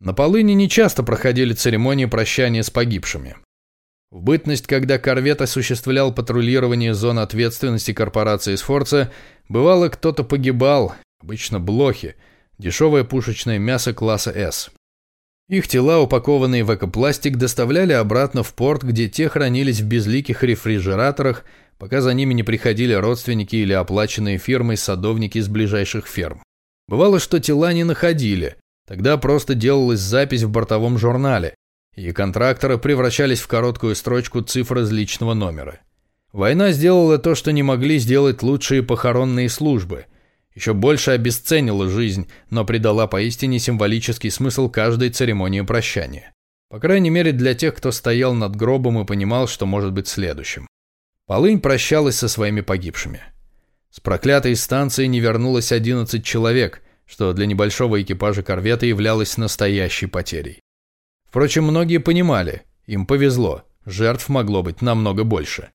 На Полыни нечасто проходили церемонии прощания с погибшими. В бытность, когда корвет осуществлял патрулирование зон ответственности корпорации Сфорца, бывало кто-то погибал, обычно блохи, дешевое пушечное мясо класса «С». Их тела, упакованные в экопластик, доставляли обратно в порт, где те хранились в безликих рефрижераторах, пока за ними не приходили родственники или оплаченные фирмой садовники из ближайших ферм. Бывало, что тела не находили, тогда просто делалась запись в бортовом журнале, и контракторы превращались в короткую строчку цифр из личного номера. Война сделала то, что не могли сделать лучшие похоронные службы – еще больше обесценила жизнь, но придала поистине символический смысл каждой церемонии прощания. По крайней мере для тех, кто стоял над гробом и понимал, что может быть следующим. Полынь прощалась со своими погибшими. С проклятой станции не вернулось 11 человек, что для небольшого экипажа корвета являлось настоящей потерей. Впрочем, многие понимали, им повезло, жертв могло быть намного больше.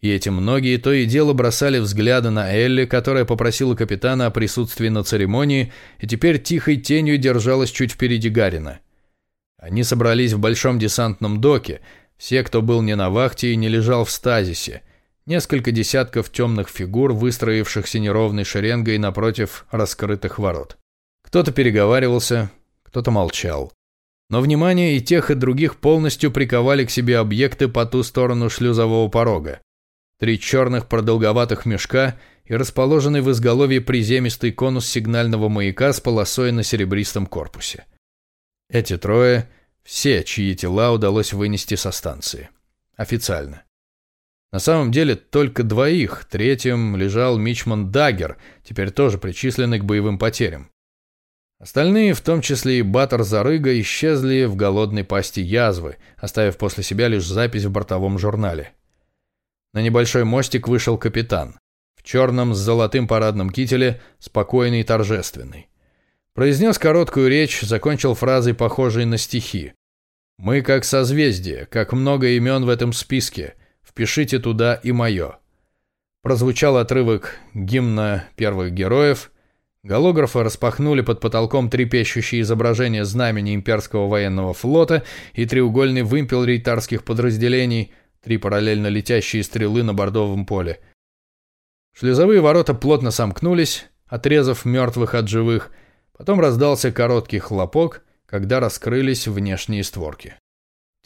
И эти многие то и дело бросали взгляды на Элли, которая попросила капитана о присутствии на церемонии и теперь тихой тенью держалась чуть впереди Гарина. Они собрались в большом десантном доке, все, кто был не на вахте и не лежал в стазисе, несколько десятков темных фигур, выстроившихся неровной шеренгой напротив раскрытых ворот. Кто-то переговаривался, кто-то молчал. Но внимание и тех, и других полностью приковали к себе объекты по ту сторону шлюзового порога. Три черных продолговатых мешка и расположенный в изголовье приземистый конус сигнального маяка с полосой на серебристом корпусе. Эти трое – все, чьи тела удалось вынести со станции. Официально. На самом деле только двоих, третьим лежал Мичман Даггер, теперь тоже причисленный к боевым потерям. Остальные, в том числе и Баттер Зарыга, исчезли в голодной пасти язвы, оставив после себя лишь запись в бортовом журнале. На небольшой мостик вышел капитан. В черном с золотым парадном кителе, спокойный и торжественный. Произнес короткую речь, закончил фразой, похожей на стихи. «Мы как созвездие, как много имен в этом списке. Впишите туда и мое». Прозвучал отрывок гимна первых героев. Голографы распахнули под потолком трепещущие изображения знамени имперского военного флота и треугольный вымпел рейтарских подразделений – Три параллельно летящие стрелы на бордовом поле. Шлюзовые ворота плотно сомкнулись, отрезав мертвых от живых. Потом раздался короткий хлопок, когда раскрылись внешние створки.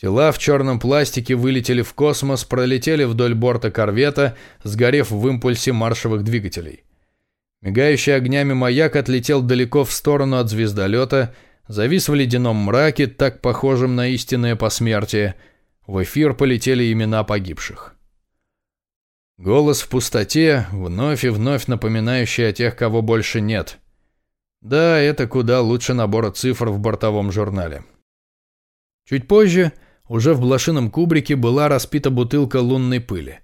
Тела в черном пластике вылетели в космос, пролетели вдоль борта корвета, сгорев в импульсе маршевых двигателей. Мигающий огнями маяк отлетел далеко в сторону от звездолета, завис в ледяном мраке, так похожем на истинное посмертие – в эфир полетели имена погибших. Голос в пустоте, вновь и вновь напоминающий о тех, кого больше нет. Да, это куда лучше набора цифр в бортовом журнале. Чуть позже, уже в блошином кубрике, была распита бутылка лунной пыли.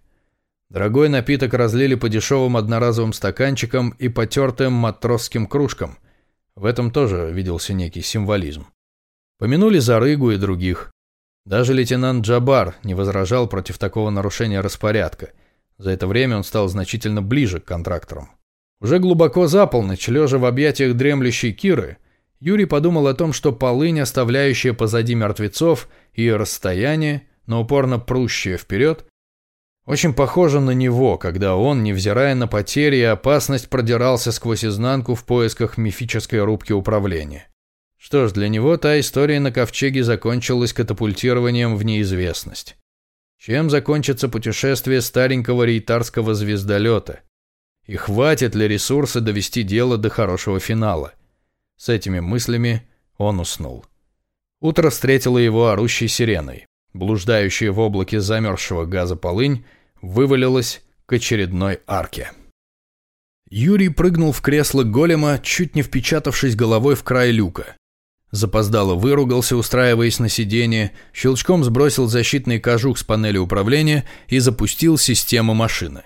Дорогой напиток разлили по дешевым одноразовым стаканчикам и потертым матросским кружкам. В этом тоже виделся некий символизм. Помянули Зарыгу и других. Даже лейтенант Джабар не возражал против такого нарушения распорядка. За это время он стал значительно ближе к контракторам. Уже глубоко за полночь, лежа в объятиях дремлющей Киры, Юрий подумал о том, что полынь, оставляющая позади мертвецов, и расстояние, но упорно прущее вперед, очень похоже на него, когда он, невзирая на потери и опасность, продирался сквозь изнанку в поисках мифической рубки управления. Что ж, для него та история на ковчеге закончилась катапультированием в неизвестность. Чем закончится путешествие старенького рейтарского звездолета? И хватит ли ресурса довести дело до хорошего финала? С этими мыслями он уснул. Утро встретило его орущей сиреной. Блуждающая в облаке замерзшего газа полынь вывалилась к очередной арке. Юрий прыгнул в кресло голема, чуть не впечатавшись головой в край люка. Запоздало выругался, устраиваясь на сиденье, щелчком сбросил защитный кожух с панели управления и запустил систему машины.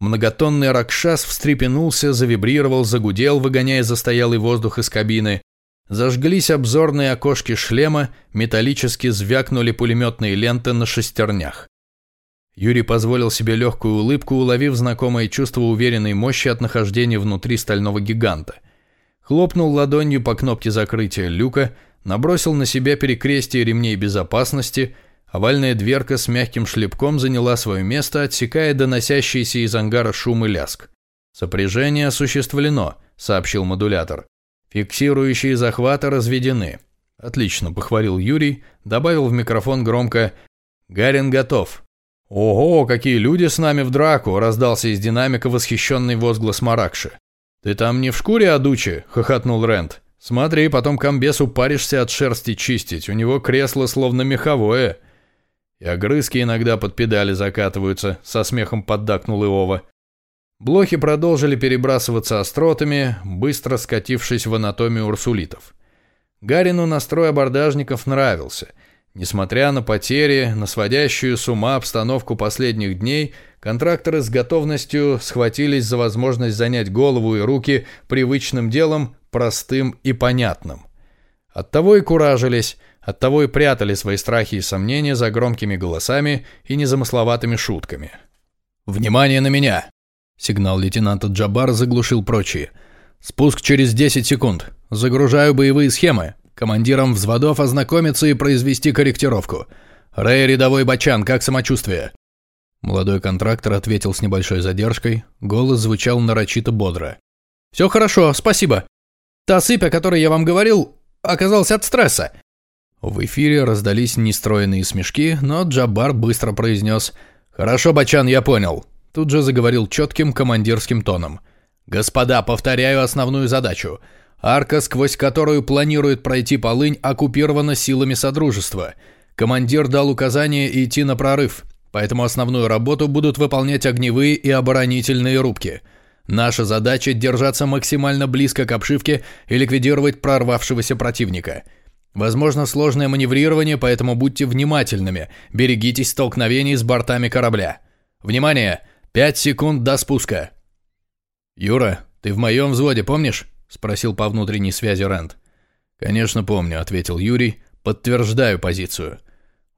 Многотонный Ракшас встрепенулся, завибрировал, загудел, выгоняя застоялый воздух из кабины. Зажглись обзорные окошки шлема, металлически звякнули пулеметные ленты на шестернях. Юрий позволил себе легкую улыбку, уловив знакомое чувство уверенной мощи от нахождения внутри стального гиганта – Хлопнул ладонью по кнопке закрытия люка, набросил на себя перекрестие ремней безопасности, овальная дверка с мягким шлепком заняла свое место, отсекая доносящийся из ангара шум и ляск. «Сопряжение осуществлено», — сообщил модулятор. «Фиксирующие захваты разведены». «Отлично», — похвалил Юрий, добавил в микрофон громко «Гарин готов». «Ого, какие люди с нами в драку!» – раздался из динамика восхищенный возглас Маракши. «Ты там не в шкуре, Адучи?» – хохотнул Рент. «Смотри, потом комбесу паришься от шерсти чистить, у него кресло словно меховое». И огрызки иногда под педали закатываются, со смехом поддакнул Иова. Блохи продолжили перебрасываться остротами, быстро скатившись в анатомию урсулитов. Гарину настрой абордажников нравился – Несмотря на потери, на сводящую с ума обстановку последних дней, контракторы с готовностью схватились за возможность занять голову и руки привычным делом, простым и понятным. Оттого и куражились, оттого и прятали свои страхи и сомнения за громкими голосами и незамысловатыми шутками. «Внимание на меня!» Сигнал лейтенанта Джабар заглушил прочие. «Спуск через 10 секунд. Загружаю боевые схемы. Командирам взводов ознакомиться и произвести корректировку. Рэй, рядовой Бачан, как самочувствие?» Молодой контрактор ответил с небольшой задержкой. Голос звучал нарочито бодро. «Все хорошо, спасибо. Та сыпь, о которой я вам говорил, оказалась от стресса». В эфире раздались нестроенные смешки, но Джабар быстро произнес «Хорошо, Бачан, я понял». Тут же заговорил четким командирским тоном. «Господа, повторяю основную задачу. Арка, сквозь которую планирует пройти полынь, оккупирована силами Содружества. Командир дал указание идти на прорыв, поэтому основную работу будут выполнять огневые и оборонительные рубки. Наша задача – держаться максимально близко к обшивке и ликвидировать прорвавшегося противника. Возможно сложное маневрирование, поэтому будьте внимательными, берегитесь столкновений с бортами корабля. Внимание! 5 секунд до спуска. Юра, ты в моем взводе, помнишь? спросил по внутренней связи Рэнд. «Конечно помню», — ответил Юрий. «Подтверждаю позицию».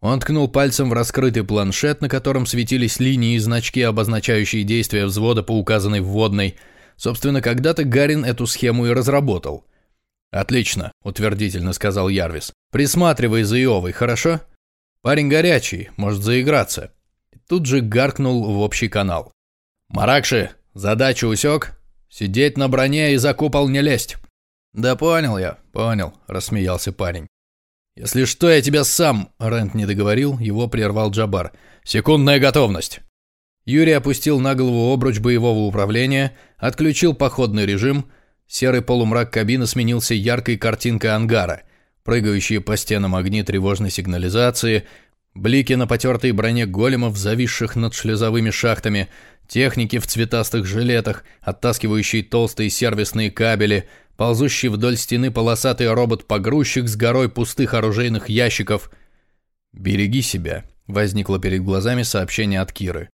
Он ткнул пальцем в раскрытый планшет, на котором светились линии и значки, обозначающие действия взвода по указанной вводной. Собственно, когда-то Гарин эту схему и разработал. «Отлично», — утвердительно сказал Ярвис. «Присматривай за Иовой, хорошо? Парень горячий, может заиграться». Тут же гаркнул в общий канал. «Маракши, задачу усек?» Сидеть на броне и за купол не лезть. Да понял я, понял, рассмеялся парень. Если что, я тебя сам, Рент не договорил, его прервал Джабар. Секундная готовность. Юрий опустил на голову обруч боевого управления, отключил походный режим. Серый полумрак кабины сменился яркой картинкой ангара. Прыгающие по стенам огни тревожной сигнализации, блики на потертой броне големов, зависших над шлюзовыми шахтами, Техники в цветастых жилетах, оттаскивающие толстые сервисные кабели, ползущий вдоль стены полосатый робот-погрузчик с горой пустых оружейных ящиков. «Береги себя», — возникло перед глазами сообщение от Киры.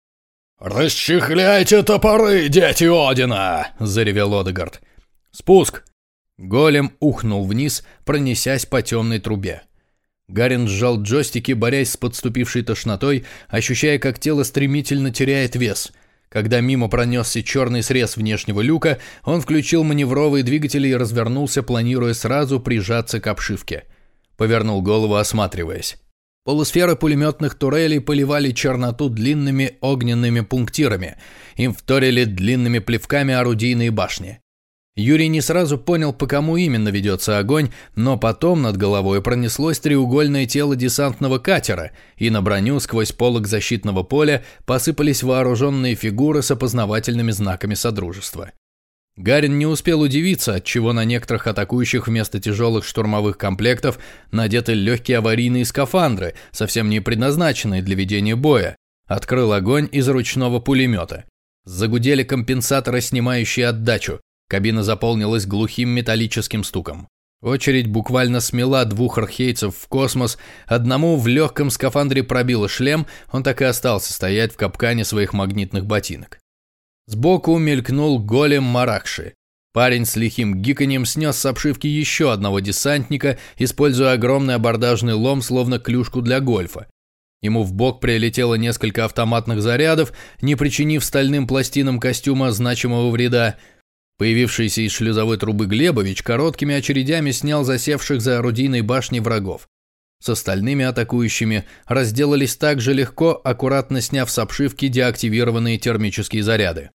«Расчехляйте топоры, дети Одина!» — заревел Одегард. «Спуск!» Голем ухнул вниз, пронесясь по темной трубе. Гарин сжал джойстики, борясь с подступившей тошнотой, ощущая, как тело стремительно теряет вес. Когда мимо пронесся черный срез внешнего люка, он включил маневровые двигатели и развернулся, планируя сразу прижаться к обшивке. Повернул голову, осматриваясь. Полусферы пулеметных турелей поливали черноту длинными огненными пунктирами. Им вторили длинными плевками орудийные башни. Юрий не сразу понял, по кому именно ведется огонь, но потом над головой пронеслось треугольное тело десантного катера, и на броню сквозь полог защитного поля посыпались вооруженные фигуры с опознавательными знаками Содружества. Гарин не успел удивиться, отчего на некоторых атакующих вместо тяжелых штурмовых комплектов надеты легкие аварийные скафандры, совсем не предназначенные для ведения боя. Открыл огонь из ручного пулемета. Загудели компенсаторы, снимающие отдачу. Кабина заполнилась глухим металлическим стуком. Очередь буквально смела двух архейцев в космос, одному в легком скафандре пробило шлем, он так и остался стоять в капкане своих магнитных ботинок. Сбоку мелькнул голем Маракши. Парень с лихим гиканьем снес с обшивки еще одного десантника, используя огромный абордажный лом, словно клюшку для гольфа. Ему в бок прилетело несколько автоматных зарядов, не причинив стальным пластинам костюма значимого вреда, Появившийся из шлюзовой трубы Глебович короткими очередями снял засевших за орудийной башней врагов. С остальными атакующими разделались так же легко, аккуратно сняв с обшивки деактивированные термические заряды.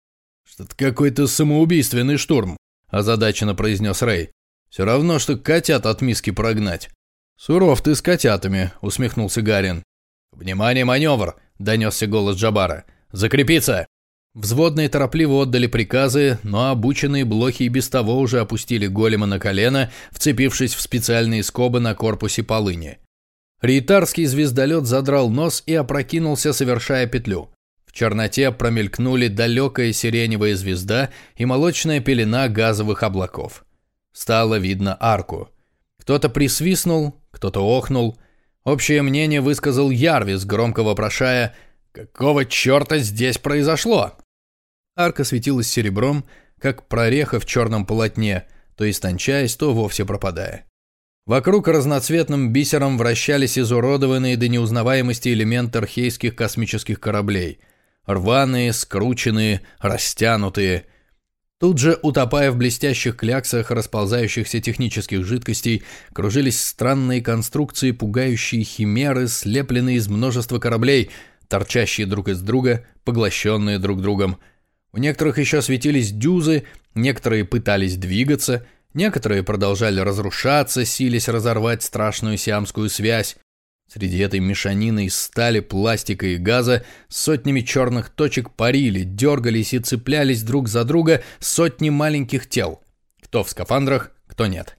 «Что-то какой-то самоубийственный штурм», – озадаченно произнес Рэй. «Все равно, что котят от миски прогнать». «Суров ты с котятами», – усмехнулся Гарин. «Внимание, маневр!» – донесся голос Джабара. «Закрепиться!» Взводные торопливо отдали приказы, но обученные блохи и без того уже опустили голема на колено, вцепившись в специальные скобы на корпусе полыни. Рейтарский звездолет задрал нос и опрокинулся, совершая петлю. В черноте промелькнули далекая сиреневая звезда и молочная пелена газовых облаков. Стало видно арку. Кто-то присвистнул, кто-то охнул. Общее мнение высказал Ярвис, громко вопрошая «Какого черта здесь произошло?» Арка светилась серебром, как прореха в черном полотне, то истончаясь, то вовсе пропадая. Вокруг разноцветным бисером вращались изуродованные до неузнаваемости элементы архейских космических кораблей. Рваные, скрученные, растянутые. Тут же, утопая в блестящих кляксах расползающихся технических жидкостей, кружились странные конструкции, пугающие химеры, слепленные из множества кораблей, торчащие друг из друга, поглощенные друг другом – у некоторых еще светились дюзы, некоторые пытались двигаться, некоторые продолжали разрушаться, сились разорвать страшную сиамскую связь. Среди этой мешанины из стали, пластика и газа сотнями черных точек парили, дергались и цеплялись друг за друга сотни маленьких тел. Кто в скафандрах, кто нет.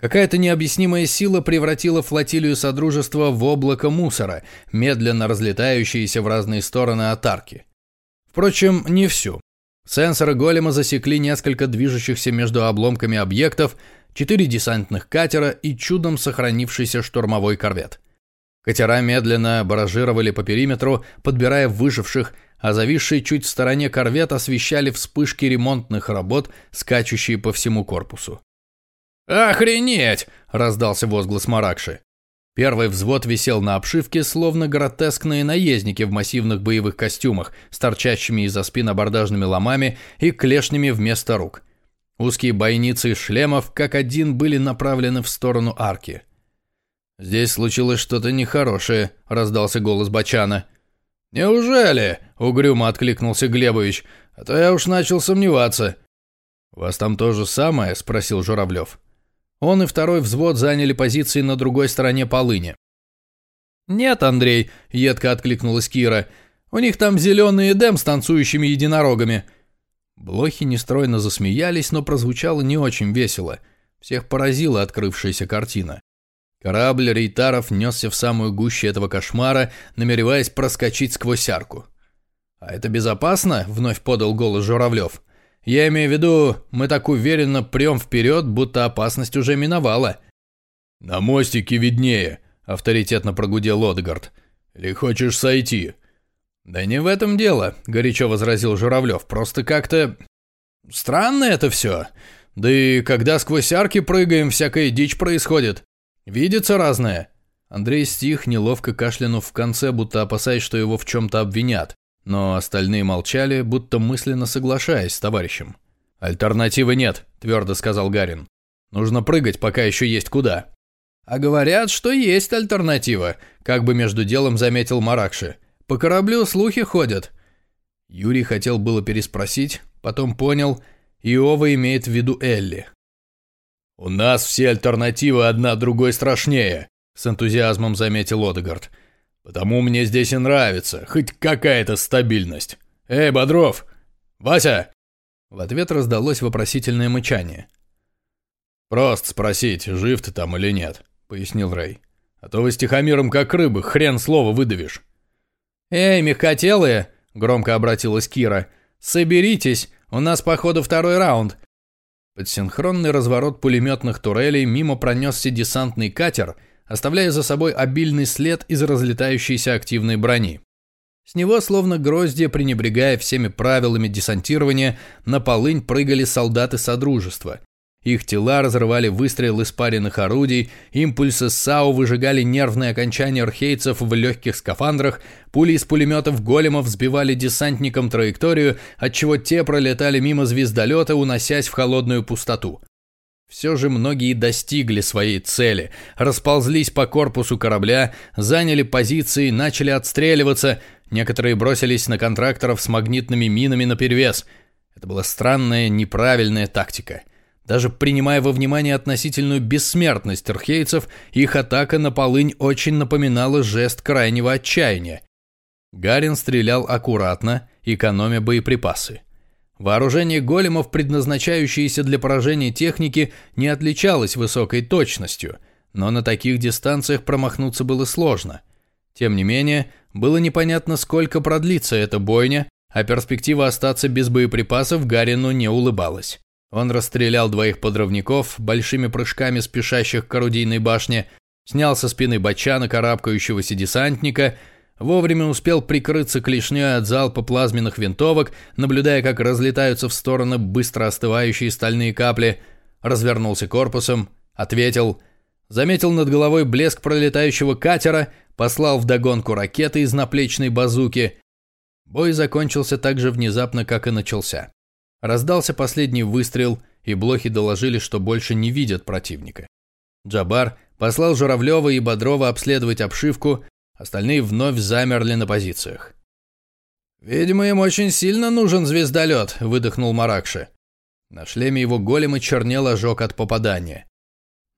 Какая-то необъяснимая сила превратила флотилию Содружества в облако мусора, медленно разлетающиеся в разные стороны от арки. Впрочем, не всю. Сенсоры голема засекли несколько движущихся между обломками объектов, четыре десантных катера и чудом сохранившийся штурмовой корвет. Катера медленно баражировали по периметру, подбирая выживших, а зависшие чуть в стороне корвет освещали вспышки ремонтных работ, скачущие по всему корпусу. «Охренеть!» – раздался возглас Маракши. Первый взвод висел на обшивке, словно гротескные наездники в массивных боевых костюмах, с торчащими из-за спин абордажными ломами и клешнями вместо рук. Узкие бойницы шлемов, как один, были направлены в сторону арки. «Здесь случилось что-то нехорошее», — раздался голос Бачана. «Неужели?» — угрюмо откликнулся Глебович. «А то я уж начал сомневаться». «Вас там то же самое?» — спросил Журавлев. Он и второй взвод заняли позиции на другой стороне полыни. «Нет, Андрей», — едко откликнулась Кира, — «у них там зеленый эдем с танцующими единорогами». Блохи нестройно засмеялись, но прозвучало не очень весело. Всех поразила открывшаяся картина. Корабль рейтаров несся в самую гущу этого кошмара, намереваясь проскочить сквозь арку. «А это безопасно?» — вновь подал голос Журавлев. Я имею в виду, мы так уверенно прем вперед, будто опасность уже миновала». «На мостике виднее», — авторитетно прогудел Лотгард. «Или хочешь сойти?» «Да не в этом дело», — горячо возразил Журавлев. «Просто как-то... странно это все. Да и когда сквозь арки прыгаем, всякая дичь происходит. Видится разное». Андрей стих, неловко кашлянув в конце, будто опасаясь, что его в чем-то обвинят. Но остальные молчали, будто мысленно соглашаясь с товарищем. «Альтернативы нет», – твердо сказал Гарин. «Нужно прыгать, пока еще есть куда». «А говорят, что есть альтернатива», – как бы между делом заметил Маракши. «По кораблю слухи ходят». Юрий хотел было переспросить, потом понял, Иова имеет в виду Элли. «У нас все альтернативы одна другой страшнее», – с энтузиазмом заметил Одегард. Потому мне здесь и нравится, хоть какая-то стабильность. Эй, Бодров! Вася!» В ответ раздалось вопросительное мычание. «Просто спросить, жив ты там или нет», — пояснил Рэй. «А то вы с Тихомиром как рыбы, хрен слова выдавишь». «Эй, мягкотелые!» — громко обратилась Кира. «Соберитесь, у нас, походу, второй раунд». Под синхронный разворот пулеметных турелей мимо пронесся десантный катер — оставляя за собой обильный след из разлетающейся активной брони. С него, словно гроздья, пренебрегая всеми правилами десантирования, на полынь прыгали солдаты Содружества. Их тела разрывали выстрелы спаренных орудий, импульсы САУ выжигали нервные окончания архейцев в легких скафандрах, пули из пулеметов големов сбивали десантникам траекторию, отчего те пролетали мимо звездолета, уносясь в холодную пустоту. Все же многие достигли своей цели, расползлись по корпусу корабля, заняли позиции, начали отстреливаться, некоторые бросились на контракторов с магнитными минами наперевес. Это была странная, неправильная тактика – даже принимая во внимание относительную бессмертность архейцев, их атака на полынь очень напоминала жест крайнего отчаяния. Гарин стрелял аккуратно, экономя боеприпасы. Вооружение големов, предназначающееся для поражения техники, не отличалось высокой точностью, но на таких дистанциях промахнуться было сложно. Тем не менее, было непонятно, сколько продлится эта бойня, а перспектива остаться без боеприпасов Гарину не улыбалась. Он расстрелял двоих подрывников, большими прыжками спешащих к орудийной башне, снял со спины бочана карабкающегося десантника, вовремя успел прикрыться клешней от залпа плазменных винтовок, наблюдая, как разлетаются в стороны быстро остывающие стальные капли, развернулся корпусом, ответил, заметил над головой блеск пролетающего катера, послал вдогонку ракеты из наплечной базуки. Бой закончился так же внезапно, как и начался. Раздался последний выстрел, и блохи доложили, что больше не видят противника. Джабар послал Журавлева и Бодрова обследовать обшивку, остальные вновь замерли на позициях. «Видимо, им очень сильно нужен звездолет», – выдохнул Маракши. На шлеме его голема чернел ожог от попадания.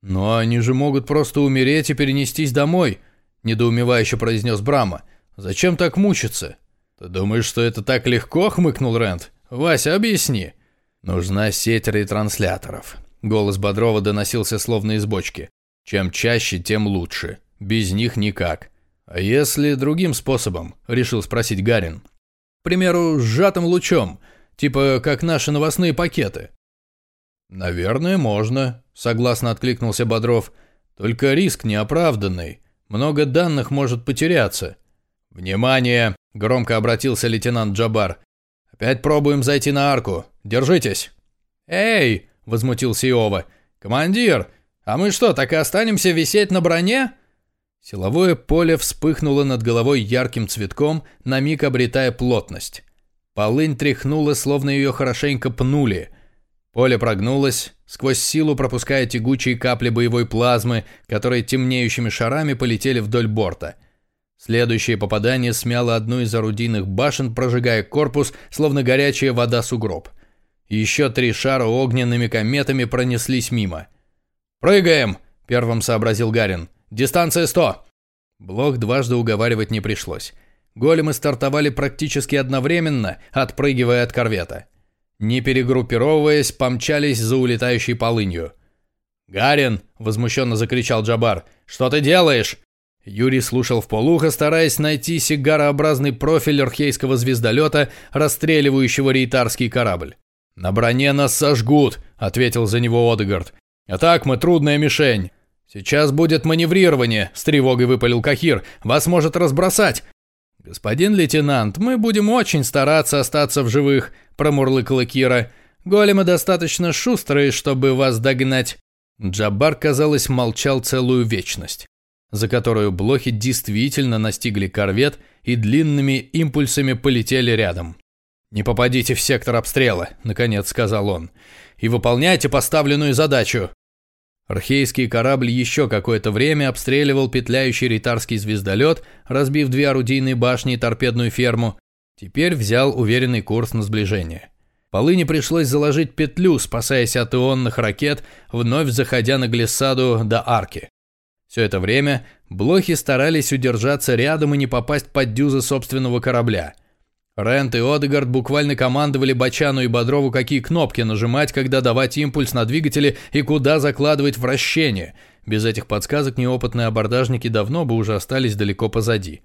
«Но они же могут просто умереть и перенестись домой», – недоумевающе произнес Брама. «Зачем так мучиться?» «Ты думаешь, что это так легко?» – хмыкнул Рент. «Вася, объясни». «Нужна сеть ретрансляторов». Голос Бодрова доносился словно из бочки. «Чем чаще, тем лучше. Без них никак». «А если другим способом?» – решил спросить Гарин. «К примеру, сжатым лучом, типа как наши новостные пакеты». «Наверное, можно», – согласно откликнулся Бодров. «Только риск неоправданный. Много данных может потеряться». «Внимание!» – громко обратился лейтенант Джабар. «Опять пробуем зайти на арку. Держитесь!» «Эй!» – возмутился Иова. «Командир, а мы что, так и останемся висеть на броне?» Силовое поле вспыхнуло над головой ярким цветком, на миг обретая плотность. Полынь тряхнула, словно ее хорошенько пнули. Поле прогнулось, сквозь силу пропуская тягучие капли боевой плазмы, которые темнеющими шарами полетели вдоль борта – Следующее попадание смяло одну из орудийных башен, прожигая корпус, словно горячая вода сугроб. Еще три шара огненными кометами пронеслись мимо. «Прыгаем!» – первым сообразил Гарин. «Дистанция 100!» Блок дважды уговаривать не пришлось. Големы стартовали практически одновременно, отпрыгивая от корвета. Не перегруппировываясь, помчались за улетающей полынью. «Гарин!» – возмущенно закричал Джабар. «Что ты делаешь?» Юрий слушал в полухо, стараясь найти сигарообразный профиль архейского звездолета, расстреливающего рейтарский корабль. «На броне нас сожгут», — ответил за него Одегард. «А так мы трудная мишень. Сейчас будет маневрирование», — с тревогой выпалил Кахир. «Вас может разбросать». «Господин лейтенант, мы будем очень стараться остаться в живых», — промурлыкала Кира. «Големы достаточно шустрые, чтобы вас догнать». Джабар, казалось, молчал целую вечность за которую блохи действительно настигли корвет и длинными импульсами полетели рядом. «Не попадите в сектор обстрела», — наконец сказал он, — «и выполняйте поставленную задачу». Архейский корабль еще какое-то время обстреливал петляющий ритарский звездолет, разбив две орудийные башни и торпедную ферму. Теперь взял уверенный курс на сближение. Полыне пришлось заложить петлю, спасаясь от ионных ракет, вновь заходя на глиссаду до арки. Все это время блохи старались удержаться рядом и не попасть под дюзы собственного корабля. Рент и Одегард буквально командовали Бачану и Бодрову, какие кнопки нажимать, когда давать импульс на двигатели и куда закладывать вращение. Без этих подсказок неопытные абордажники давно бы уже остались далеко позади.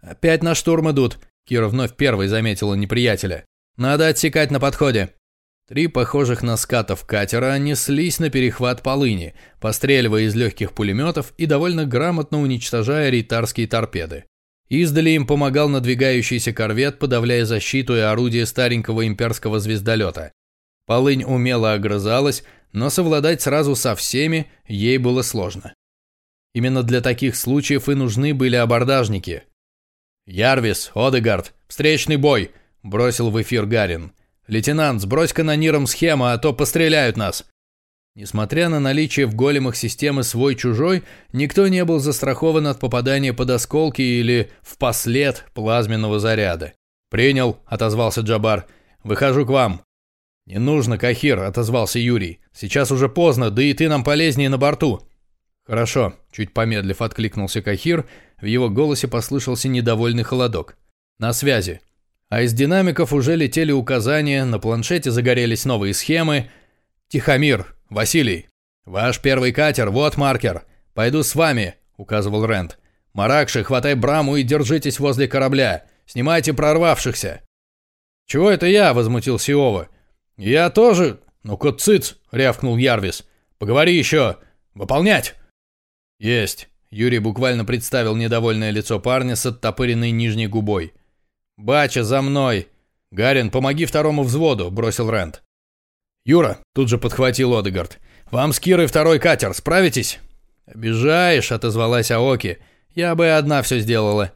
«Опять на штурм идут», — Кира вновь первой заметила неприятеля. «Надо отсекать на подходе». Три похожих на скатов катера неслись на перехват полыни, постреливая из легких пулеметов и довольно грамотно уничтожая рейтарские торпеды. Издали им помогал надвигающийся корвет, подавляя защиту и орудие старенького имперского звездолета. Полынь умело огрызалась, но совладать сразу со всеми ей было сложно. Именно для таких случаев и нужны были абордажники. «Ярвис, Одегард, встречный бой!» – бросил в эфир Гарин. «Лейтенант, сбрось канониром схему, а то постреляют нас!» Несмотря на наличие в големах системы свой-чужой, никто не был застрахован от попадания под осколки или в послед плазменного заряда. «Принял», — отозвался Джабар. «Выхожу к вам». «Не нужно, Кахир», — отозвался Юрий. «Сейчас уже поздно, да и ты нам полезнее на борту». «Хорошо», — чуть помедлив откликнулся Кахир, в его голосе послышался недовольный холодок. «На связи». А из динамиков уже летели указания, на планшете загорелись новые схемы. «Тихомир, Василий, ваш первый катер, вот маркер. Пойду с вами», — указывал Рент. «Маракши, хватай браму и держитесь возле корабля. Снимайте прорвавшихся». «Чего это я?» — возмутился Иова. «Я тоже...» «Ну-ка, цыц!» — рявкнул Ярвис. «Поговори еще! Выполнять!» «Есть!» — Юрий буквально представил недовольное лицо парня с оттопыренной нижней губой. «Бача, за мной!» «Гарин, помоги второму взводу!» — бросил Рент. «Юра!» — тут же подхватил Одегард. «Вам с Кирой второй катер, справитесь?» «Обижаешь!» — отозвалась Аоки. «Я бы одна все сделала».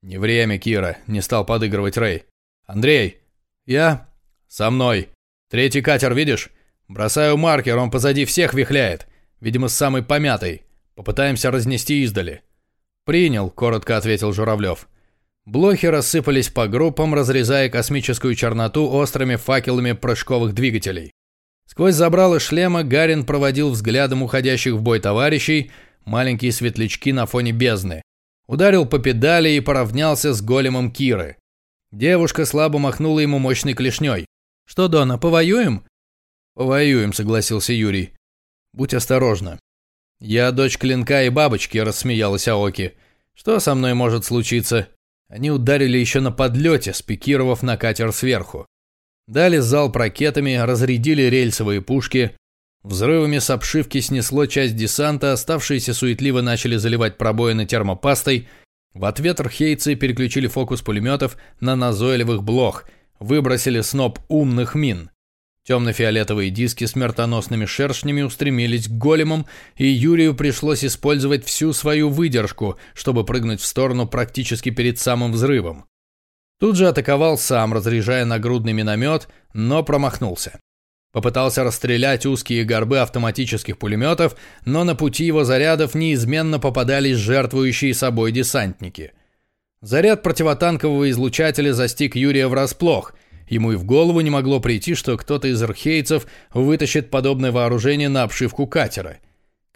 «Не время, Кира!» — не стал подыгрывать Рэй. «Андрей!» «Я?» «Со мной!» «Третий катер, видишь? Бросаю маркер, он позади всех вихляет. Видимо, с самой помятой. Попытаемся разнести издали». «Принял», — коротко ответил Журавлев. Блохи рассыпались по группам, разрезая космическую черноту острыми факелами прыжковых двигателей. Сквозь забрало шлема Гарин проводил взглядом уходящих в бой товарищей, маленькие светлячки на фоне бездны. Ударил по педали и поравнялся с големом Киры. Девушка слабо махнула ему мощной клешней. «Что, Дона, повоюем?» «Повоюем», — согласился Юрий. «Будь осторожна». «Я дочь клинка и бабочки», — рассмеялась Аоки. «Что со мной может случиться?» Они ударили еще на подлете, спикировав на катер сверху. Дали залп ракетами, разрядили рельсовые пушки. Взрывами с обшивки снесло часть десанта, оставшиеся суетливо начали заливать пробоины термопастой. В ответ архейцы переключили фокус пулеметов на назойливых блох, выбросили сноп умных мин. Темно-фиолетовые диски смертоносными шершнями устремились к големам, и Юрию пришлось использовать всю свою выдержку, чтобы прыгнуть в сторону практически перед самым взрывом. Тут же атаковал сам, разряжая нагрудный миномет, но промахнулся. Попытался расстрелять узкие горбы автоматических пулеметов, но на пути его зарядов неизменно попадались жертвующие собой десантники. Заряд противотанкового излучателя застиг Юрия врасплох – Ему и в голову не могло прийти, что кто-то из архейцев вытащит подобное вооружение на обшивку катера.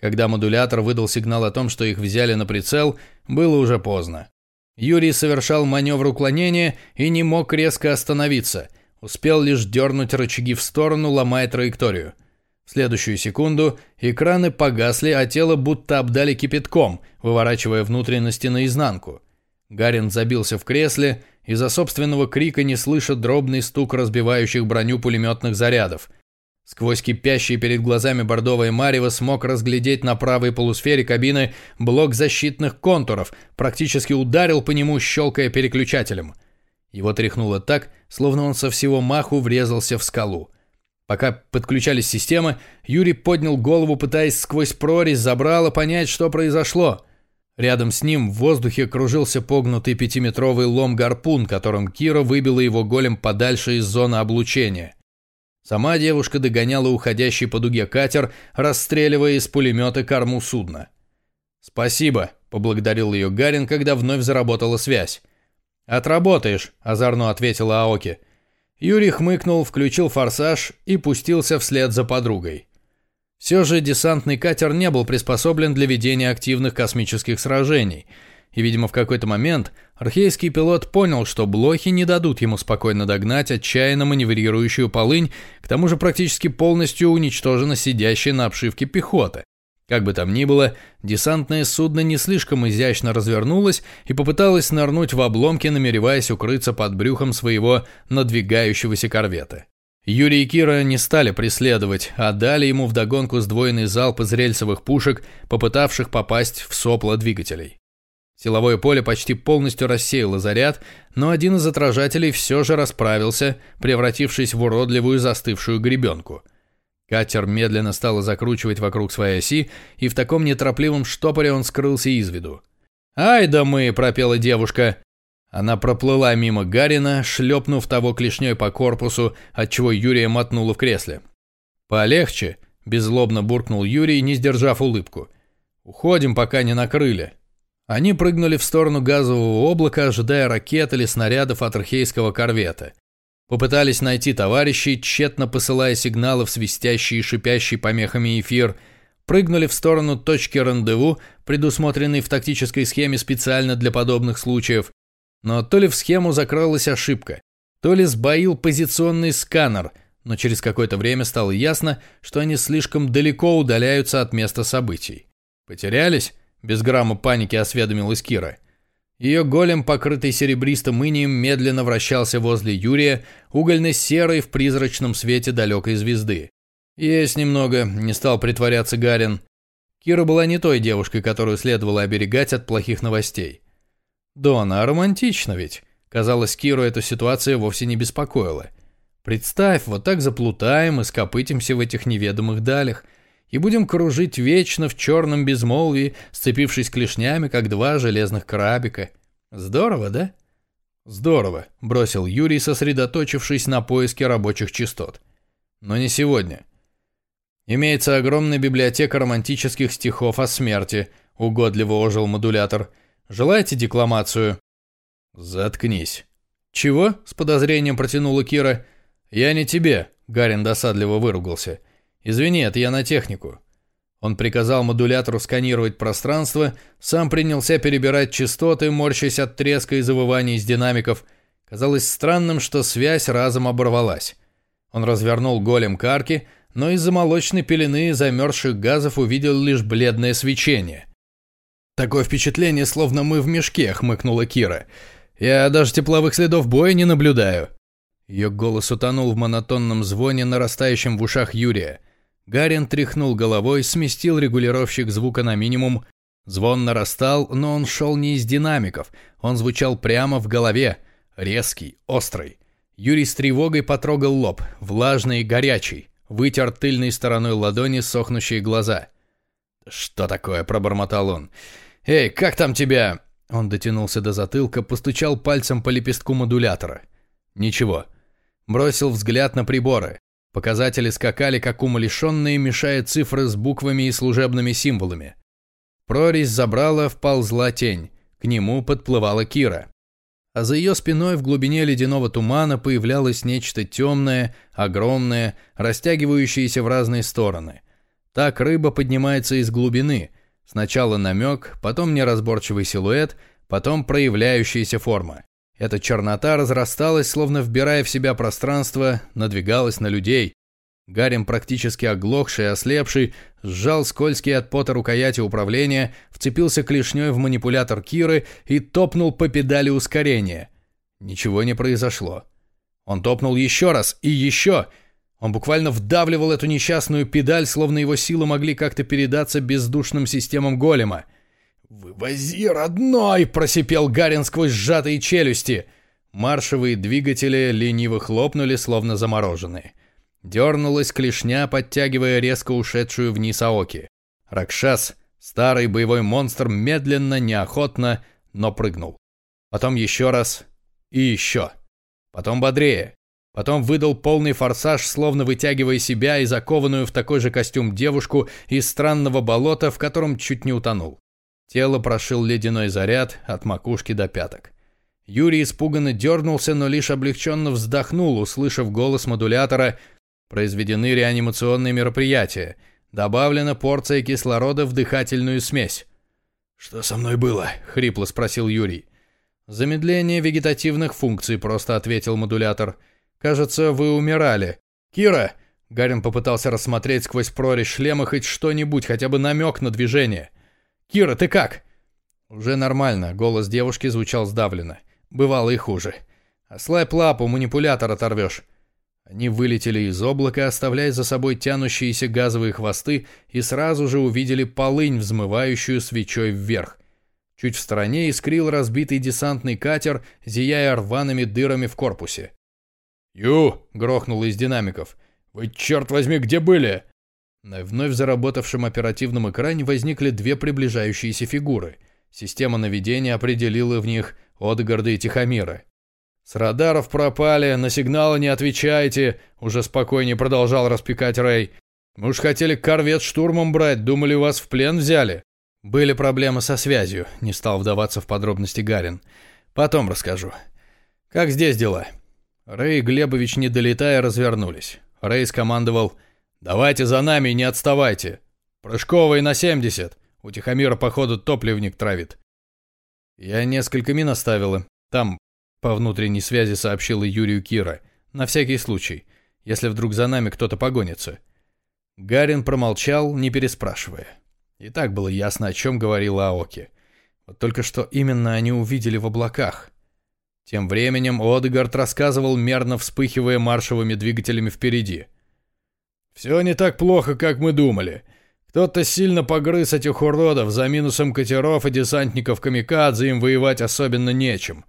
Когда модулятор выдал сигнал о том, что их взяли на прицел, было уже поздно. Юрий совершал маневр уклонения и не мог резко остановиться. Успел лишь дернуть рычаги в сторону, ломая траекторию. В следующую секунду экраны погасли, а тело будто обдали кипятком, выворачивая внутренности наизнанку. Гарин забился в кресле, из-за собственного крика не слышат дробный стук разбивающих броню пулеметных зарядов. Сквозь кипящие перед глазами бордовое марево смог разглядеть на правой полусфере кабины блок защитных контуров, практически ударил по нему, щелкая переключателем. Его тряхнуло так, словно он со всего маху врезался в скалу. Пока подключались системы, Юрий поднял голову, пытаясь сквозь прорезь забрала понять, что произошло. Рядом с ним в воздухе кружился погнутый пятиметровый лом-гарпун, которым Кира выбила его голем подальше из зоны облучения. Сама девушка догоняла уходящий по дуге катер, расстреливая из пулемета корму судна. «Спасибо», — поблагодарил ее Гарин, когда вновь заработала связь. «Отработаешь», — озорно ответила Аоки. Юрий хмыкнул, включил форсаж и пустился вслед за подругой. Все же десантный катер не был приспособлен для ведения активных космических сражений, и, видимо, в какой-то момент архейский пилот понял, что блохи не дадут ему спокойно догнать отчаянно маневрирующую полынь, к тому же практически полностью уничтожена сидящая на обшивке пехота. Как бы там ни было, десантное судно не слишком изящно развернулось и попыталось нырнуть в обломки, намереваясь укрыться под брюхом своего надвигающегося корвета. Юрий и Кира не стали преследовать, а дали ему вдогонку сдвоенный залп из рельсовых пушек, попытавших попасть в сопло двигателей. Силовое поле почти полностью рассеяло заряд, но один из отражателей все же расправился, превратившись в уродливую застывшую гребенку. Катер медленно стал закручивать вокруг своей оси, и в таком неторопливом штопоре он скрылся из виду. «Ай да мы!» – пропела девушка. Она проплыла мимо Гарина, шлепнув того клешней по корпусу, отчего Юрия мотнула в кресле. «Полегче!» – беззлобно буркнул Юрий, не сдержав улыбку. «Уходим, пока не накрыли». Они прыгнули в сторону газового облака, ожидая ракет или снарядов от архейского корвета. Попытались найти товарищей, тщетно посылая сигналы в свистящий и шипящий помехами эфир. Прыгнули в сторону точки рандеву, предусмотренной в тактической схеме специально для подобных случаев. Но то ли в схему закралась ошибка, то ли сбоил позиционный сканер, но через какое-то время стало ясно, что они слишком далеко удаляются от места событий. «Потерялись?» – без грамма паники осведомилась Кира. Ее голем, покрытый серебристым инием, медленно вращался возле Юрия, угольно-серый в призрачном свете далекой звезды. «Есть немного», – не стал притворяться Гарин. Кира была не той девушкой, которую следовало оберегать от плохих новостей. «Дона, а романтично ведь?» Казалось, Киру эта ситуация вовсе не беспокоила. «Представь, вот так заплутаем и скопытимся в этих неведомых далях – и будем кружить вечно в черном безмолвии, сцепившись клешнями, как два железных крабика. Здорово, да? Здорово, бросил Юрий, сосредоточившись на поиске рабочих частот. Но не сегодня. Имеется огромная библиотека романтических стихов о смерти, угодливо ожил модулятор. Желаете декламацию? Заткнись. Чего? С подозрением протянула Кира. Я не тебе, Гарин досадливо выругался. «Извини, это я на технику». Он приказал модулятору сканировать пространство, сам принялся перебирать частоты, морщась от треска и завываний из динамиков. Казалось странным, что связь разом оборвалась. Он развернул голем карки, но из-за молочной пелены замерзших газов увидел лишь бледное свечение. «Такое впечатление, словно мы в мешке», — хмыкнула Кира. «Я даже тепловых следов боя не наблюдаю». Ее голос утонул в монотонном звоне, нарастающем в ушах Юрия. Гарин тряхнул головой, сместил регулировщик звука на минимум. Звон нарастал, но он шел не из динамиков. Он звучал прямо в голове. Резкий, острый. Юрий с тревогой потрогал лоб, влажный и горячий. Вытер тыльной стороной ладони сохнущие глаза. «Что такое?» – пробормотал он. «Эй, как там тебя?» Он дотянулся до затылка, постучал пальцем по лепестку модулятора. «Ничего». Бросил взгляд на приборы. Показатели скакали, как умалишенные, мешая цифры с буквами и служебными символами. Прорезь забрала, вползла тень. К нему подплывала Кира. А за ее спиной в глубине ледяного тумана появлялось нечто темное, огромное, растягивающееся в разные стороны. Так рыба поднимается из глубины. Сначала намек, потом неразборчивый силуэт, потом проявляющаяся форма. Эта чернота разрасталась, словно вбирая в себя пространство, надвигалась на людей. Гарем, практически оглохший и ослепший, сжал скользкие от пота рукояти управления, вцепился клешней в манипулятор Киры и топнул по педали ускорения. Ничего не произошло. Он топнул еще раз и еще. Он буквально вдавливал эту несчастную педаль, словно его силы могли как-то передаться бездушным системам голема. «Вывози, родной!» – просипел Гарин сквозь сжатые челюсти. Маршевые двигатели лениво хлопнули, словно замороженные. Дернулась клешня, подтягивая резко ушедшую вниз Аоки. Ракшас, старый боевой монстр, медленно, неохотно, но прыгнул. Потом еще раз и еще. Потом бодрее. Потом выдал полный форсаж, словно вытягивая себя и закованную в такой же костюм девушку из странного болота, в котором чуть не утонул. Тело прошил ледяной заряд от макушки до пяток. Юрий испуганно дернулся, но лишь облегченно вздохнул, услышав голос модулятора «Произведены реанимационные мероприятия. Добавлена порция кислорода в дыхательную смесь». «Что со мной было?» — хрипло спросил Юрий. «Замедление вегетативных функций», — просто ответил модулятор. «Кажется, вы умирали». «Кира!» — Гарин попытался рассмотреть сквозь прорезь шлема хоть что-нибудь, хотя бы намек на движение. «Кира, ты как?» Уже нормально, голос девушки звучал сдавленно. Бывало и хуже. «Ослабь лапу, манипулятор оторвешь». Они вылетели из облака, оставляя за собой тянущиеся газовые хвосты, и сразу же увидели полынь, взмывающую свечой вверх. Чуть в стороне искрил разбитый десантный катер, зияя рваными дырами в корпусе. «Ю!» — грохнул из динамиков. Вы, черт возьми, где были?» На вновь заработавшем оперативном экране возникли две приближающиеся фигуры. Система наведения определила в них Одгарда и Тихомира. «С радаров пропали, на сигналы не отвечаете», — уже спокойнее продолжал распекать Рэй. «Мы уж хотели корвет штурмом брать, думали, вас в плен взяли». «Были проблемы со связью», — не стал вдаваться в подробности Гарин. «Потом расскажу. Как здесь дела?» Рэй и Глебович, не долетая, развернулись. Рэй скомандовал «Давайте за нами, не отставайте! Прыжковый на 70! У Тихомира, походу, топливник травит». «Я несколько мин оставила. Там, по внутренней связи сообщила Юрию Кира. На всякий случай, если вдруг за нами кто-то погонится. Гарин промолчал, не переспрашивая. И так было ясно, о чем говорила Аоки. Вот только что именно они увидели в облаках. Тем временем Одегард рассказывал, мерно вспыхивая маршевыми двигателями впереди. «Все не так плохо, как мы думали. Кто-то сильно погрыз этих уродов, за минусом катеров и десантников Камикадзе им воевать особенно нечем».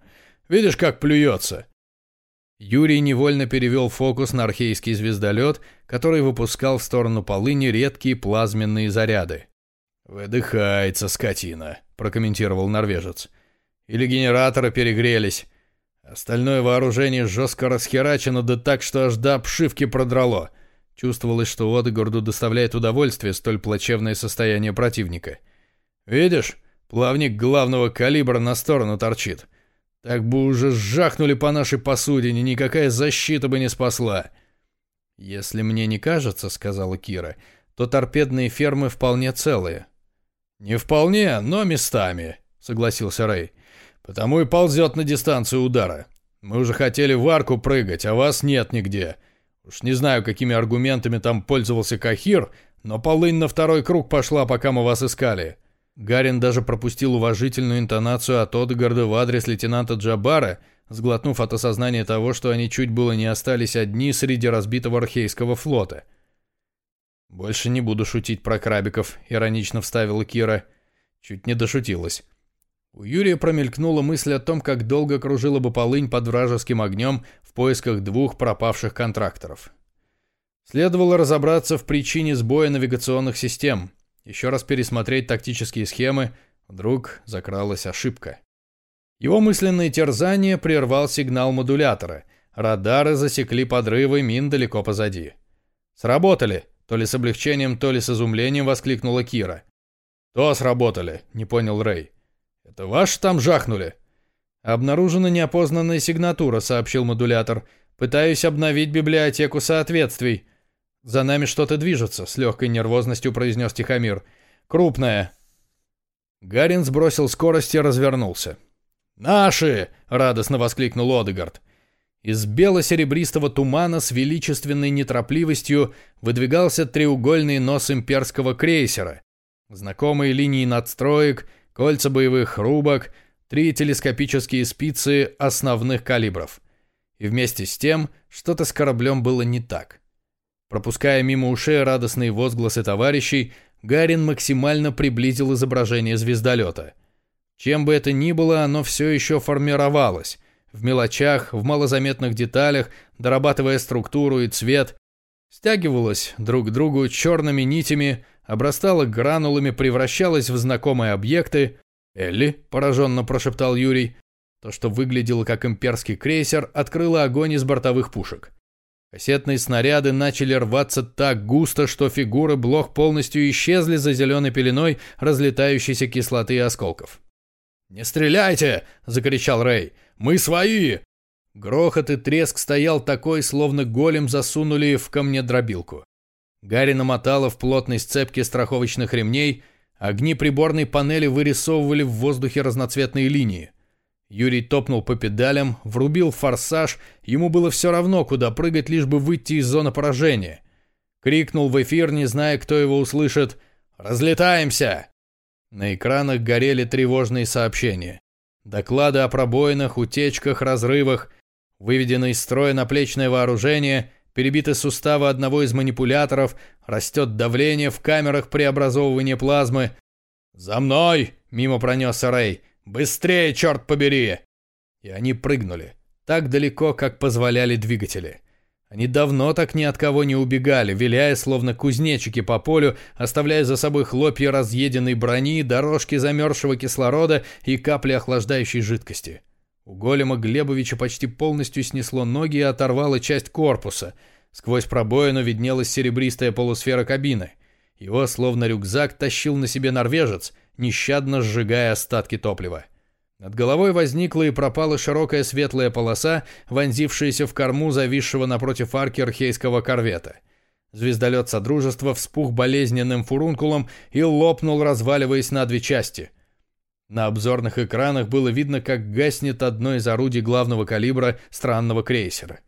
Видишь, как плюется?» Юрий невольно перевел фокус на архейский звездолет, который выпускал в сторону полыни редкие плазменные заряды. «Выдыхается скотина», — прокомментировал норвежец. «Или генераторы перегрелись. Остальное вооружение жестко расхерачено, да так, что аж до обшивки продрало». Чувствовалось, что Одегорду доставляет удовольствие столь плачевное состояние противника. «Видишь, плавник главного калибра на сторону торчит. Так бы уже сжахнули по нашей посудине, никакая защита бы не спасла. Если мне не кажется, сказала Кира, то торпедные фермы вполне целые. Не вполне, но местами, согласился Рэй. Потому и ползет на дистанцию удара. Мы уже хотели в арку прыгать, а вас нет нигде. Уж не знаю, какими аргументами там пользовался Кахир, но полынь на второй круг пошла, пока мы вас искали. Гарин даже пропустил уважительную интонацию от Одгарда в адрес лейтенанта Джабара, сглотнув от осознания того, что они чуть было не остались одни среди разбитого архейского флота. «Больше не буду шутить про крабиков», — иронично вставила Кира. Чуть не дошутилась. У Юрия промелькнула мысль о том, как долго кружила бы полынь под вражеским огнем в поисках двух пропавших контракторов. Следовало разобраться в причине сбоя навигационных систем — еще раз пересмотреть тактические схемы, вдруг закралась ошибка. Его мысленное терзание прервал сигнал модулятора. Радары засекли подрывы мин далеко позади. «Сработали!» — то ли с облегчением, то ли с изумлением воскликнула Кира. «То сработали!» — не понял Рэй. «Это ваши там жахнули?» «Обнаружена неопознанная сигнатура», — сообщил модулятор. «Пытаюсь обновить библиотеку соответствий. «За нами что-то движется», — с легкой нервозностью произнес Тихомир. «Крупное». Гарин сбросил скорость и развернулся. «Наши!» — радостно воскликнул Одегард. Из бело-серебристого тумана с величественной неторопливостью выдвигался треугольный нос имперского крейсера. Знакомые линии надстроек, кольца боевых рубок, три телескопические спицы основных калибров. И вместе с тем что-то с кораблем было не так. Пропуская мимо ушей радостные возгласы товарищей, Гарин максимально приблизил изображение звездолета. Чем бы это ни было, оно все еще формировалось. В мелочах, в малозаметных деталях, дорабатывая структуру и цвет. Стягивалось друг к другу черными нитями, обрастало гранулами, превращалось в знакомые объекты. «Элли», — пораженно прошептал Юрий, то, что выглядело как имперский крейсер, открыло огонь из бортовых пушек. Кассетные снаряды начали рваться так густо, что фигуры блох полностью исчезли за зеленой пеленой разлетающейся кислоты и осколков. «Не стреляйте!» – закричал Рэй. «Мы свои!» Грохот и треск стоял такой, словно голем засунули в камнедробилку. Гарри намотала в плотной сцепке страховочных ремней, огни приборной панели вырисовывали в воздухе разноцветные линии – Юрий топнул по педалям, врубил форсаж, ему было все равно, куда прыгать, лишь бы выйти из зоны поражения. Крикнул в эфир, не зная, кто его услышит «Разлетаемся!». На экранах горели тревожные сообщения. Доклады о пробоинах, утечках, разрывах, выведено из строя наплечное вооружение, перебиты суставы одного из манипуляторов, растет давление в камерах преобразовывания плазмы. «За мной!» — мимо пронесся Рэй. «Быстрее, черт побери!» И они прыгнули. Так далеко, как позволяли двигатели. Они давно так ни от кого не убегали, виляя словно кузнечики по полю, оставляя за собой хлопья разъеденной брони, дорожки замерзшего кислорода и капли охлаждающей жидкости. У голема Глебовича почти полностью снесло ноги и оторвало часть корпуса. Сквозь пробоину виднелась серебристая полусфера кабины. Его, словно рюкзак, тащил на себе норвежец, нещадно сжигая остатки топлива. Над головой возникла и пропала широкая светлая полоса, вонзившаяся в корму зависшего напротив арки архейского корвета. Звездолет Содружества вспух болезненным фурункулом и лопнул, разваливаясь на две части. На обзорных экранах было видно, как гаснет одно из орудий главного калибра странного крейсера.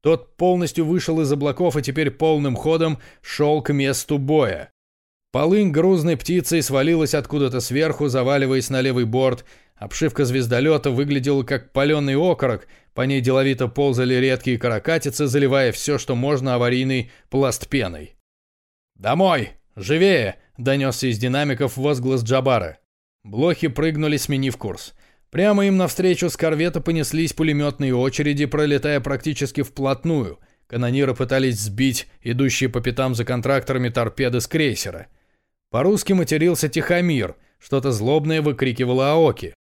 Тот полностью вышел из облаков и теперь полным ходом шел к месту боя. Полынь грузной птицей свалилась откуда-то сверху, заваливаясь на левый борт, Обшивка звездолета выглядела как паленый окорок, по ней деловито ползали редкие каракатицы, заливая все, что можно аварийной пласт пеной. «Домой! Живее!» — донесся из динамиков возглас Джабара. Блохи прыгнули, сменив курс. Прямо им навстречу с корвета понеслись пулеметные очереди, пролетая практически вплотную. Канониры пытались сбить идущие по пятам за контракторами торпеды с крейсера. По-русски матерился Тихомир, что-то злобное выкрикивала Аоки.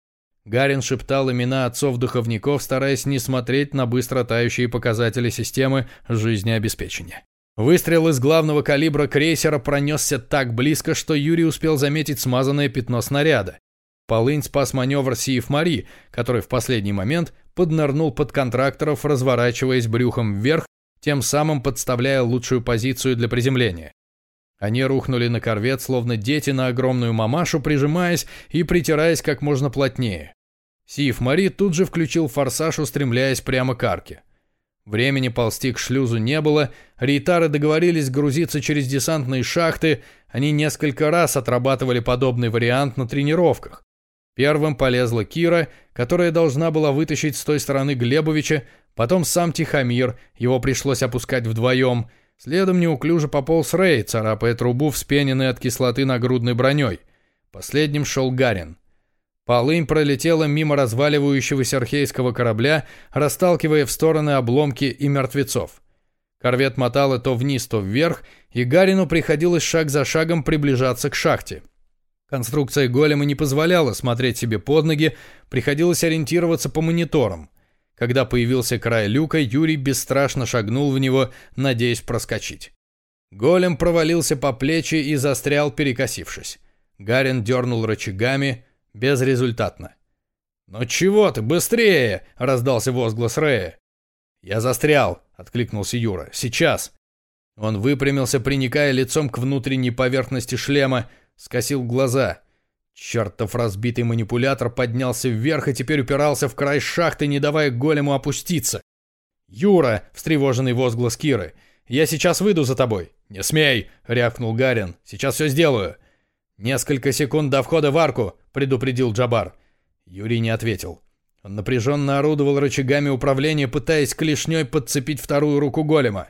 Гарин шептал имена отцов-духовников, стараясь не смотреть на быстро тающие показатели системы жизнеобеспечения. Выстрел из главного калибра крейсера пронесся так близко, что Юрий успел заметить смазанное пятно снаряда. Полынь спас маневр Сиев Мари, который в последний момент поднырнул под контракторов, разворачиваясь брюхом вверх, тем самым подставляя лучшую позицию для приземления. Они рухнули на корвет, словно дети на огромную мамашу, прижимаясь и притираясь как можно плотнее. Сив Мари тут же включил форсаж, устремляясь прямо к арке. Времени ползти к шлюзу не было, рейтары договорились грузиться через десантные шахты, они несколько раз отрабатывали подобный вариант на тренировках. Первым полезла Кира, которая должна была вытащить с той стороны Глебовича, потом сам Тихомир, его пришлось опускать вдвоем, следом неуклюже пополз Рей, царапая трубу, вспененной от кислоты нагрудной броней. Последним шел Гарин. Полынь пролетела мимо разваливающегося архейского корабля, расталкивая в стороны обломки и мертвецов. Корвет мотало то вниз, то вверх, и Гарину приходилось шаг за шагом приближаться к шахте. Конструкция голема не позволяла смотреть себе под ноги, приходилось ориентироваться по мониторам. Когда появился край люка, Юрий бесстрашно шагнул в него, надеясь проскочить. Голем провалился по плечи и застрял, перекосившись. Гарин дернул рычагами, Безрезультатно. «Ну чего ты, быстрее!» — раздался возглас Рэя. «Я застрял!» — откликнулся Юра. «Сейчас!» Он выпрямился, приникая лицом к внутренней поверхности шлема, скосил глаза. Чертов разбитый манипулятор поднялся вверх и теперь упирался в край шахты, не давая голему опуститься. «Юра!» — встревоженный возглас Киры. «Я сейчас выйду за тобой!» «Не смей!» — рявкнул Гарин. «Сейчас все сделаю!» «Несколько секунд до входа в арку», — предупредил Джабар. Юрий не ответил. Он напряженно орудовал рычагами управления, пытаясь клешней подцепить вторую руку голема.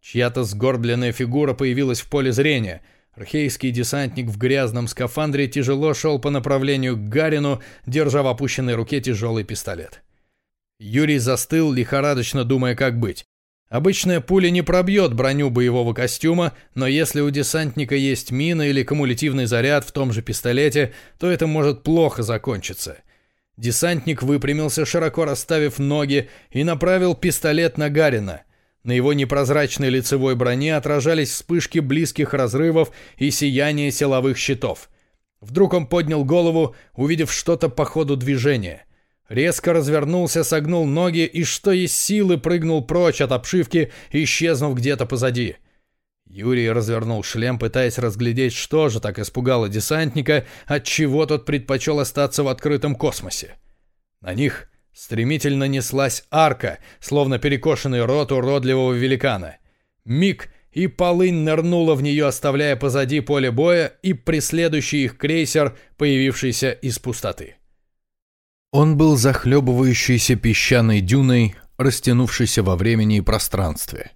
Чья-то сгорбленная фигура появилась в поле зрения. Архейский десантник в грязном скафандре тяжело шел по направлению к Гарину, держа в опущенной руке тяжелый пистолет. Юрий застыл, лихорадочно думая, как быть. Обычная пуля не пробьет броню боевого костюма, но если у десантника есть мина или кумулятивный заряд в том же пистолете, то это может плохо закончиться. Десантник выпрямился, широко расставив ноги, и направил пистолет на Гарина. На его непрозрачной лицевой броне отражались вспышки близких разрывов и сияние силовых щитов. Вдруг он поднял голову, увидев что-то по ходу движения. Резко развернулся, согнул ноги и, что есть силы, прыгнул прочь от обшивки, исчезнув где-то позади. Юрий развернул шлем, пытаясь разглядеть, что же так испугало десантника, от чего тот предпочел остаться в открытом космосе. На них стремительно неслась арка, словно перекошенный рот уродливого великана. Миг, и полынь нырнула в нее, оставляя позади поле боя и преследующий их крейсер, появившийся из пустоты. Он был захлебывающейся песчаной дюной, растянувшейся во времени и пространстве.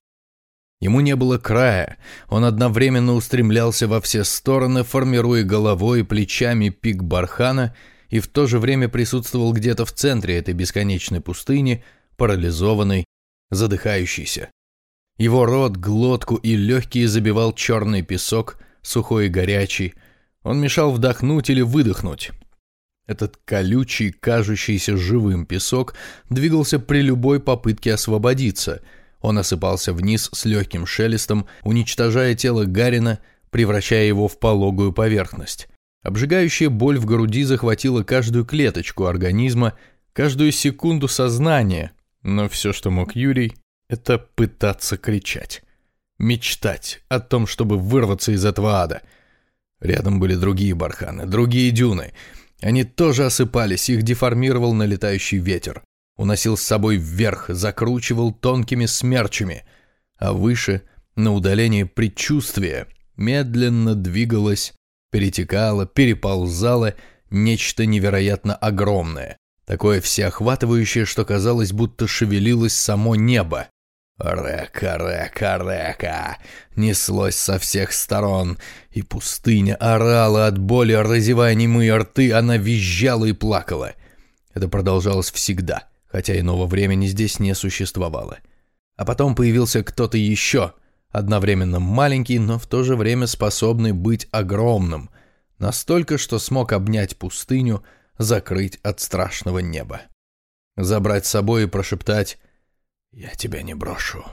Ему не было края, он одновременно устремлялся во все стороны, формируя головой и плечами пик бархана, и в то же время присутствовал где-то в центре этой бесконечной пустыни, парализованной, задыхающейся. Его рот, глотку и легкие забивал черный песок, сухой и горячий. Он мешал вдохнуть или выдохнуть. Этот колючий, кажущийся живым песок двигался при любой попытке освободиться. Он осыпался вниз с легким шелестом, уничтожая тело Гарина, превращая его в пологую поверхность. Обжигающая боль в груди захватила каждую клеточку организма, каждую секунду сознания, но все, что мог Юрий, это пытаться кричать. Мечтать о том, чтобы вырваться из этого ада. Рядом были другие барханы, другие дюны. Они тоже осыпались, их деформировал налетающий ветер. Уносил с собой вверх, закручивал тонкими смерчами. А выше, на удалении предчувствия, медленно двигалось перетекало, переползало нечто невероятно огромное, такое всеохватывающее, что казалось, будто шевелилось само небо. Река, река, река! Неслось со всех сторон, и пустыня орала от боли, разевая немые рты, она визжала и плакала. Это продолжалось всегда, хотя иного времени здесь не существовало. А потом появился кто-то еще — одновременно маленький, но в то же время способный быть огромным, настолько, что смог обнять пустыню, закрыть от страшного неба. Забрать с собой и прошептать «Я тебя не брошу».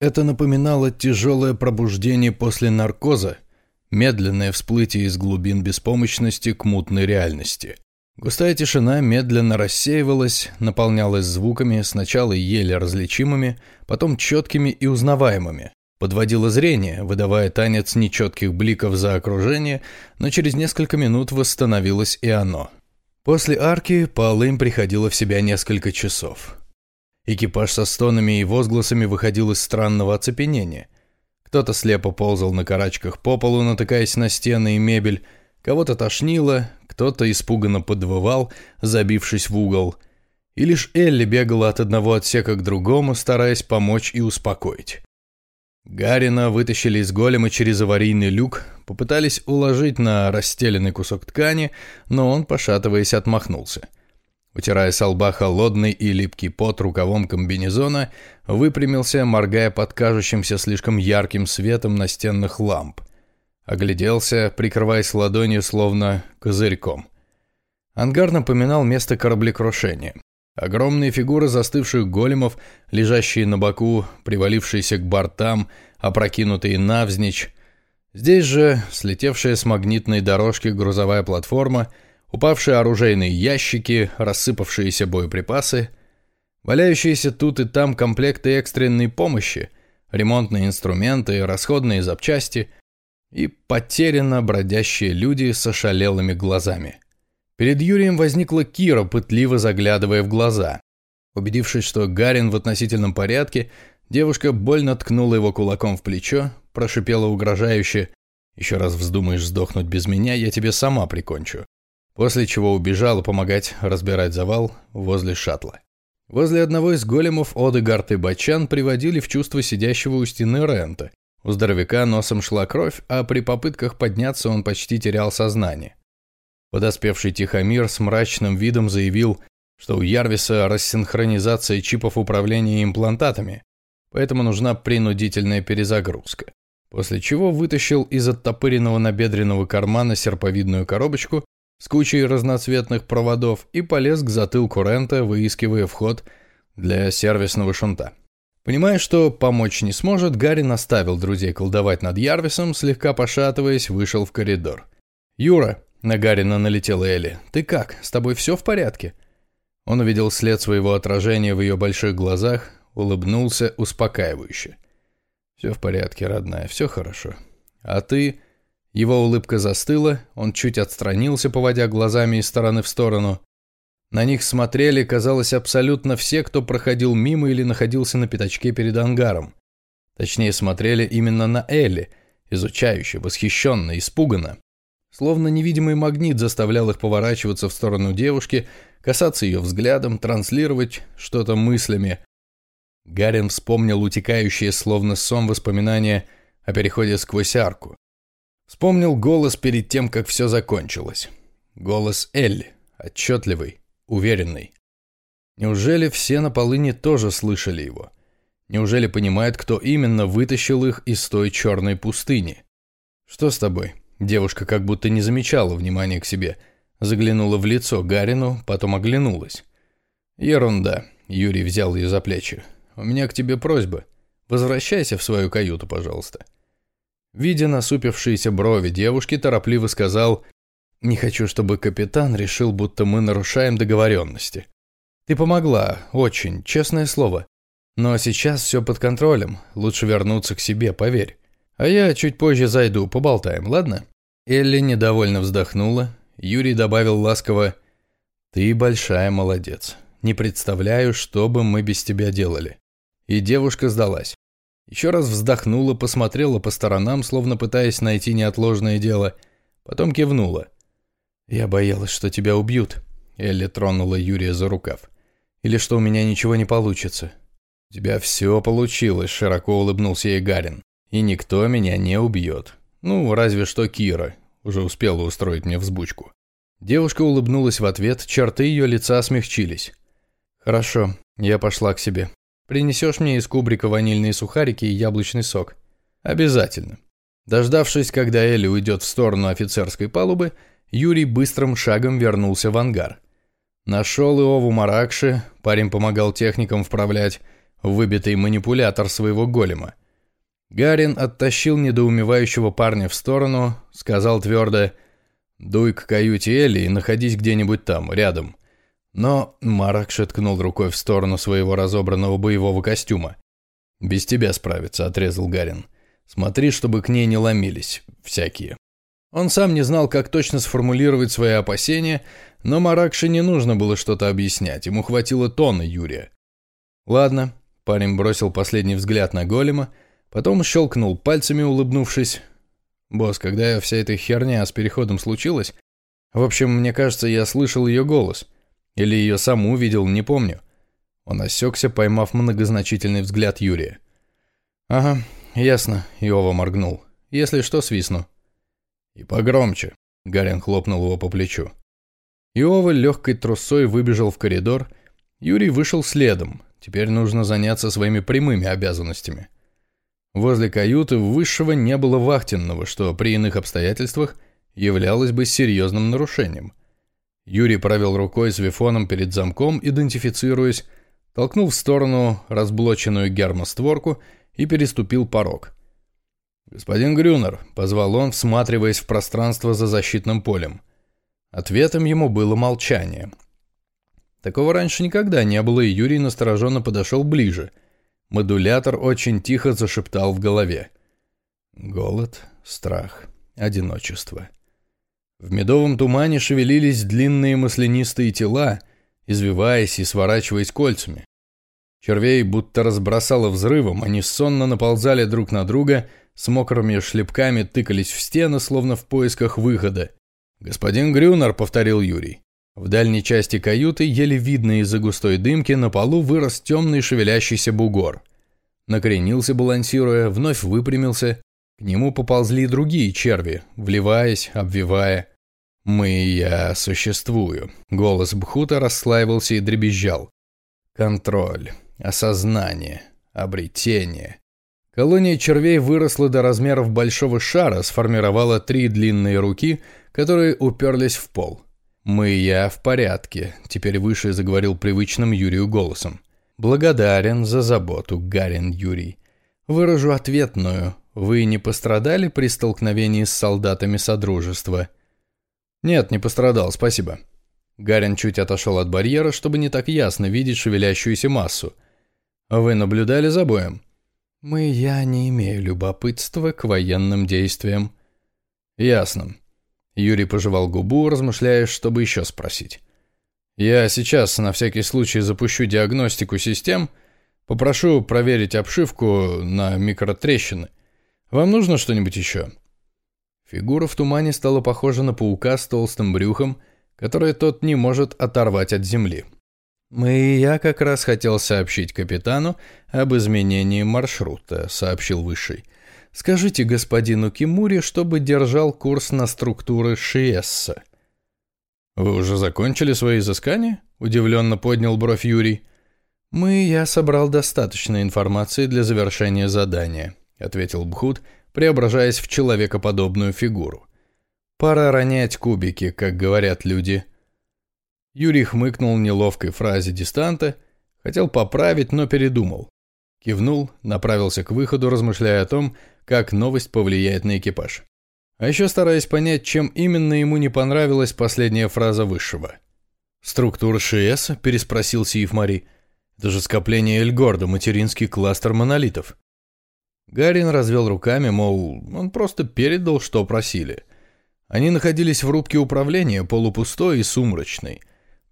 Это напоминало тяжелое пробуждение после наркоза, медленное всплытие из глубин беспомощности к мутной реальности. Густая тишина медленно рассеивалась, наполнялась звуками, сначала еле различимыми, потом четкими и узнаваемыми. Подводила зрение, выдавая танец нечетких бликов за окружение, но через несколько минут восстановилось и оно. После арки Паолым приходила в себя несколько часов. Экипаж со стонами и возгласами выходил из странного оцепенения. Кто-то слепо ползал на карачках по полу, натыкаясь на стены и мебель, Кого-то тошнило, кто-то испуганно подвывал, забившись в угол. И лишь Элли бегала от одного отсека к другому, стараясь помочь и успокоить. Гарина вытащили из голема через аварийный люк, попытались уложить на расстеленный кусок ткани, но он, пошатываясь, отмахнулся. Утирая с лба холодный и липкий пот рукавом комбинезона, выпрямился, моргая под кажущимся слишком ярким светом настенных ламп. Огляделся, прикрываясь ладонью, словно козырьком. Ангар напоминал место кораблекрушения. Огромные фигуры застывших големов, лежащие на боку, привалившиеся к бортам, опрокинутые навзничь. Здесь же слетевшая с магнитной дорожки грузовая платформа, упавшие оружейные ящики, рассыпавшиеся боеприпасы, валяющиеся тут и там комплекты экстренной помощи, ремонтные инструменты, расходные запчасти — и потерянно бродящие люди с ошалелыми глазами. Перед Юрием возникла Кира, пытливо заглядывая в глаза. Убедившись, что Гарин в относительном порядке, девушка больно ткнула его кулаком в плечо, прошипела угрожающе «Еще раз вздумаешь сдохнуть без меня, я тебе сама прикончу». После чего убежала помогать разбирать завал возле шаттла. Возле одного из големов Одегард и Бачан приводили в чувство сидящего у стены Рента, у здоровяка носом шла кровь, а при попытках подняться он почти терял сознание. Подоспевший Тихомир с мрачным видом заявил, что у Ярвиса рассинхронизация чипов управления имплантатами, поэтому нужна принудительная перезагрузка. После чего вытащил из оттопыренного набедренного кармана серповидную коробочку с кучей разноцветных проводов и полез к затылку Рента, выискивая вход для сервисного шунта. Понимая, что помочь не сможет, Гарри наставил друзей колдовать над Ярвисом, слегка пошатываясь, вышел в коридор. «Юра!» — на Гаррина налетела Элли. «Ты как? С тобой все в порядке?» Он увидел след своего отражения в ее больших глазах, улыбнулся успокаивающе. «Все в порядке, родная, все хорошо. А ты...» Его улыбка застыла, он чуть отстранился, поводя глазами из стороны в сторону. На них смотрели, казалось, абсолютно все, кто проходил мимо или находился на пятачке перед ангаром. Точнее, смотрели именно на Элли, изучающе, восхищенно, испуганно. Словно невидимый магнит заставлял их поворачиваться в сторону девушки, касаться ее взглядом, транслировать что-то мыслями. Гарин вспомнил утекающие словно сон воспоминания о переходе сквозь арку. Вспомнил голос перед тем, как все закончилось. Голос Элли, отчетливый, уверенный. Неужели все на полыне тоже слышали его? Неужели понимает, кто именно вытащил их из той черной пустыни? «Что с тобой?» Девушка как будто не замечала внимания к себе. Заглянула в лицо Гарину, потом оглянулась. «Ерунда», — Юрий взял ее за плечи. «У меня к тебе просьба. Возвращайся в свою каюту, пожалуйста». Видя насупившиеся брови девушки, торопливо сказал «Не хочу, чтобы капитан решил, будто мы нарушаем договоренности. Ты помогла, очень, честное слово. Но сейчас все под контролем, лучше вернуться к себе, поверь. А я чуть позже зайду, поболтаем, ладно?» Элли недовольно вздохнула. Юрий добавил ласково «Ты большая молодец. Не представляю, что бы мы без тебя делали». И девушка сдалась. Еще раз вздохнула, посмотрела по сторонам, словно пытаясь найти неотложное дело. Потом кивнула. «Я боялась, что тебя убьют», — Элли тронула Юрия за рукав. «Или что у меня ничего не получится». «У тебя все получилось», — широко улыбнулся ей Гарин. «И никто меня не убьет. Ну, разве что Кира. Уже успела устроить мне взбучку». Девушка улыбнулась в ответ, черты ее лица смягчились. «Хорошо, я пошла к себе. Принесешь мне из кубрика ванильные сухарики и яблочный сок?» «Обязательно». Дождавшись, когда Элли уйдет в сторону офицерской палубы, Юрий быстрым шагом вернулся в ангар. Нашел Иову Маракши, парень помогал техникам вправлять выбитый манипулятор своего голема. Гарин оттащил недоумевающего парня в сторону, сказал твердо «Дуй к каюте Элли и находись где-нибудь там, рядом». Но Маракши ткнул рукой в сторону своего разобранного боевого костюма. «Без тебя справится», — отрезал Гарин. «Смотри, чтобы к ней не ломились всякие». Он сам не знал, как точно сформулировать свои опасения, но Маракше не нужно было что-то объяснять, ему хватило тона Юрия. «Ладно», — парень бросил последний взгляд на голема, потом щелкнул пальцами, улыбнувшись. «Босс, когда вся эта херня с переходом случилась, в общем, мне кажется, я слышал ее голос». Или ее саму видел, не помню. Он осекся, поймав многозначительный взгляд Юрия. «Ага, ясно», — Иова моргнул. «Если что, свистну». «И погромче», — Гарин хлопнул его по плечу. Иова легкой трусой выбежал в коридор. Юрий вышел следом. Теперь нужно заняться своими прямыми обязанностями. Возле каюты высшего не было вахтенного, что при иных обстоятельствах являлось бы серьезным нарушением — Юрий провел рукой с вифоном перед замком, идентифицируясь, толкнул в сторону разблоченную гермостворку и переступил порог. «Господин Грюнер», — позвал он, всматриваясь в пространство за защитным полем. Ответом ему было молчание. Такого раньше никогда не было, и Юрий настороженно подошел ближе. Модулятор очень тихо зашептал в голове. Голод, страх, одиночество. В медовом тумане шевелились длинные маслянистые тела, извиваясь и сворачиваясь кольцами. Червей будто разбросало взрывом, они сонно наползали друг на друга, с мокрыми шлепками тыкались в стены, словно в поисках выхода. «Господин Грюнер», — повторил Юрий. В дальней части каюты, еле видно из-за густой дымки, на полу вырос темный шевелящийся бугор. Накренился, балансируя, вновь выпрямился, к нему поползли другие черви, вливаясь, обвивая. «Мы, я существую». Голос Бхута расслаивался и дребезжал. Контроль, осознание, обретение. Колония червей выросла до размеров большого шара, сформировала три длинные руки, которые уперлись в пол. «Мы, я в порядке», — теперь выше заговорил привычным Юрию голосом. «Благодарен за заботу, Гарин Юрий. Выражу ответную. Вы не пострадали при столкновении с солдатами Содружества?» «Нет, не пострадал, спасибо». Гарин чуть отошел от барьера, чтобы не так ясно видеть шевелящуюся массу. «Вы наблюдали за боем?» «Мы, я не имею любопытства к военным действиям». «Ясно». Юрий пожевал губу, размышляя, чтобы еще спросить. «Я сейчас на всякий случай запущу диагностику систем», Попрошу проверить обшивку на микротрещины. Вам нужно что-нибудь еще?» Фигура в тумане стала похожа на паука с толстым брюхом, которое тот не может оторвать от земли. «Мы и я как раз хотел сообщить капитану об изменении маршрута», — сообщил Высший. «Скажите господину Кимури, чтобы держал курс на структуры Шиесса». «Вы уже закончили свои изыскания?» — удивленно поднял бровь Юрий. «Мы и я собрал достаточно информации для завершения задания», — ответил Бхут, преображаясь в человекоподобную фигуру. «Пора ронять кубики, как говорят люди». Юрий хмыкнул неловкой фразе дистанта, хотел поправить, но передумал. Кивнул, направился к выходу, размышляя о том, как новость повлияет на экипаж. А еще стараясь понять, чем именно ему не понравилась последняя фраза Высшего. «Структура ШС?» – переспросил Сиев Мари. «Это же скопление Эльгорда, материнский кластер монолитов». Гарин развел руками, мол, он просто передал, что просили. Они находились в рубке управления, полупустой и сумрачной.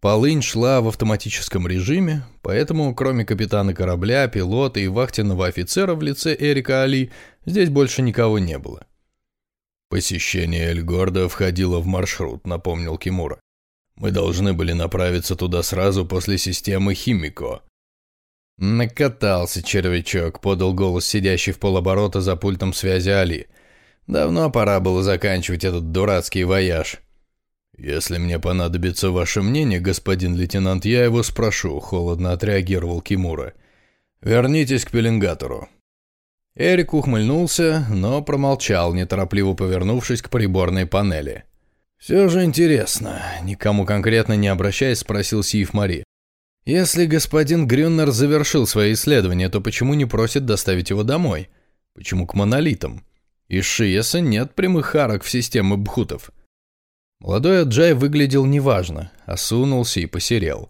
Полынь шла в автоматическом режиме, поэтому, кроме капитана корабля, пилота и вахтенного офицера в лице Эрика Али, здесь больше никого не было. «Посещение Эльгорда входило в маршрут», — напомнил Кимура. «Мы должны были направиться туда сразу после системы Химико». «Накатался червячок», — подал голос сидящий в полоборота за пультом связи Али. «Давно пора было заканчивать этот дурацкий вояж». «Если мне понадобится ваше мнение, господин лейтенант, я его спрошу», — холодно отреагировал Кимура. «Вернитесь к пеленгатору». Эрик ухмыльнулся, но промолчал, неторопливо повернувшись к приборной панели. «Все же интересно», — никому конкретно не обращаясь, спросил Сиев Мари. «Если господин Грюннер завершил свои исследования, то почему не просит доставить его домой? Почему к монолитам? Из Шиеса нет прямых арок в системе бхутов». Молодой Аджай выглядел неважно, осунулся и посерел.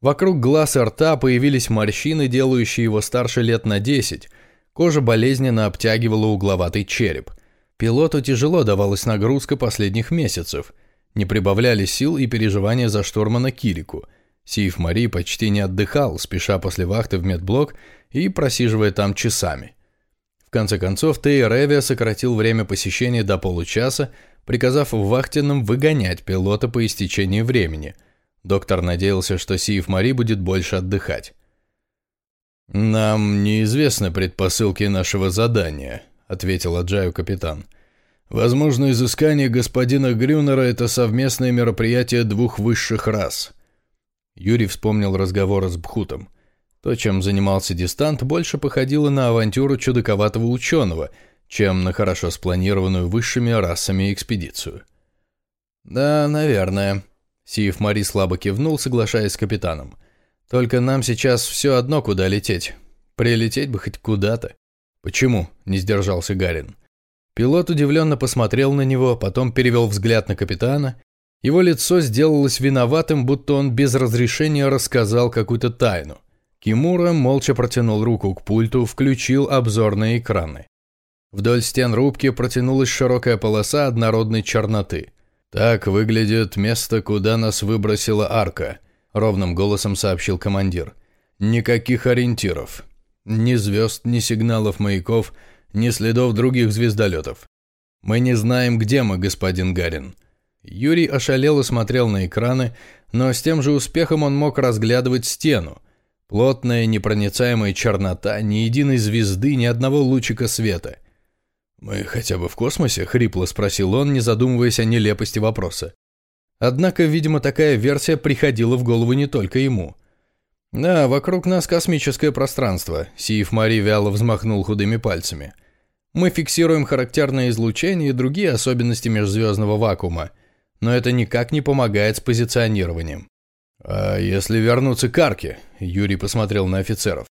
Вокруг глаз и рта появились морщины, делающие его старше лет на десять, Кожа болезненно обтягивала угловатый череп. Пилоту тяжело давалась нагрузка последних месяцев. Не прибавляли сил и переживания за штурмана Кирику. Сиев Мари почти не отдыхал, спеша после вахты в медблок и просиживая там часами. В конце концов, Тей Ревия сократил время посещения до получаса, приказав вахтенным выгонять пилота по истечении времени. Доктор надеялся, что Сиев Мари будет больше отдыхать. «Нам неизвестны предпосылки нашего задания», — ответил Аджаю капитан. «Возможно, изыскание господина Грюнера — это совместное мероприятие двух высших рас». Юрий вспомнил разговор с Бхутом. То, чем занимался дистант, больше походило на авантюру чудаковатого ученого, чем на хорошо спланированную высшими расами экспедицию. «Да, наверное», — Сиев Мари слабо кивнул, соглашаясь с капитаном. Только нам сейчас все одно, куда лететь. Прилететь бы хоть куда-то. Почему? Не сдержался Гарин. Пилот удивленно посмотрел на него, потом перевел взгляд на капитана. Его лицо сделалось виноватым, будто он без разрешения рассказал какую-то тайну. Кимура молча протянул руку к пульту, включил обзорные экраны. Вдоль стен рубки протянулась широкая полоса однородной черноты. Так выглядит место, куда нас выбросила арка ровным голосом сообщил командир. Никаких ориентиров. Ни звезд, ни сигналов маяков, ни следов других звездолетов. Мы не знаем, где мы, господин Гарин. Юрий ошалело смотрел на экраны, но с тем же успехом он мог разглядывать стену. Плотная, непроницаемая чернота, ни единой звезды, ни одного лучика света. «Мы хотя бы в космосе?» — хрипло спросил он, не задумываясь о нелепости вопроса. Однако, видимо, такая версия приходила в голову не только ему. «Да, вокруг нас космическое пространство», — Сиев Мари вяло взмахнул худыми пальцами. «Мы фиксируем характерное излучение и другие особенности межзвездного вакуума, но это никак не помогает с позиционированием». «А если вернуться к арке?» — Юрий посмотрел на офицеров.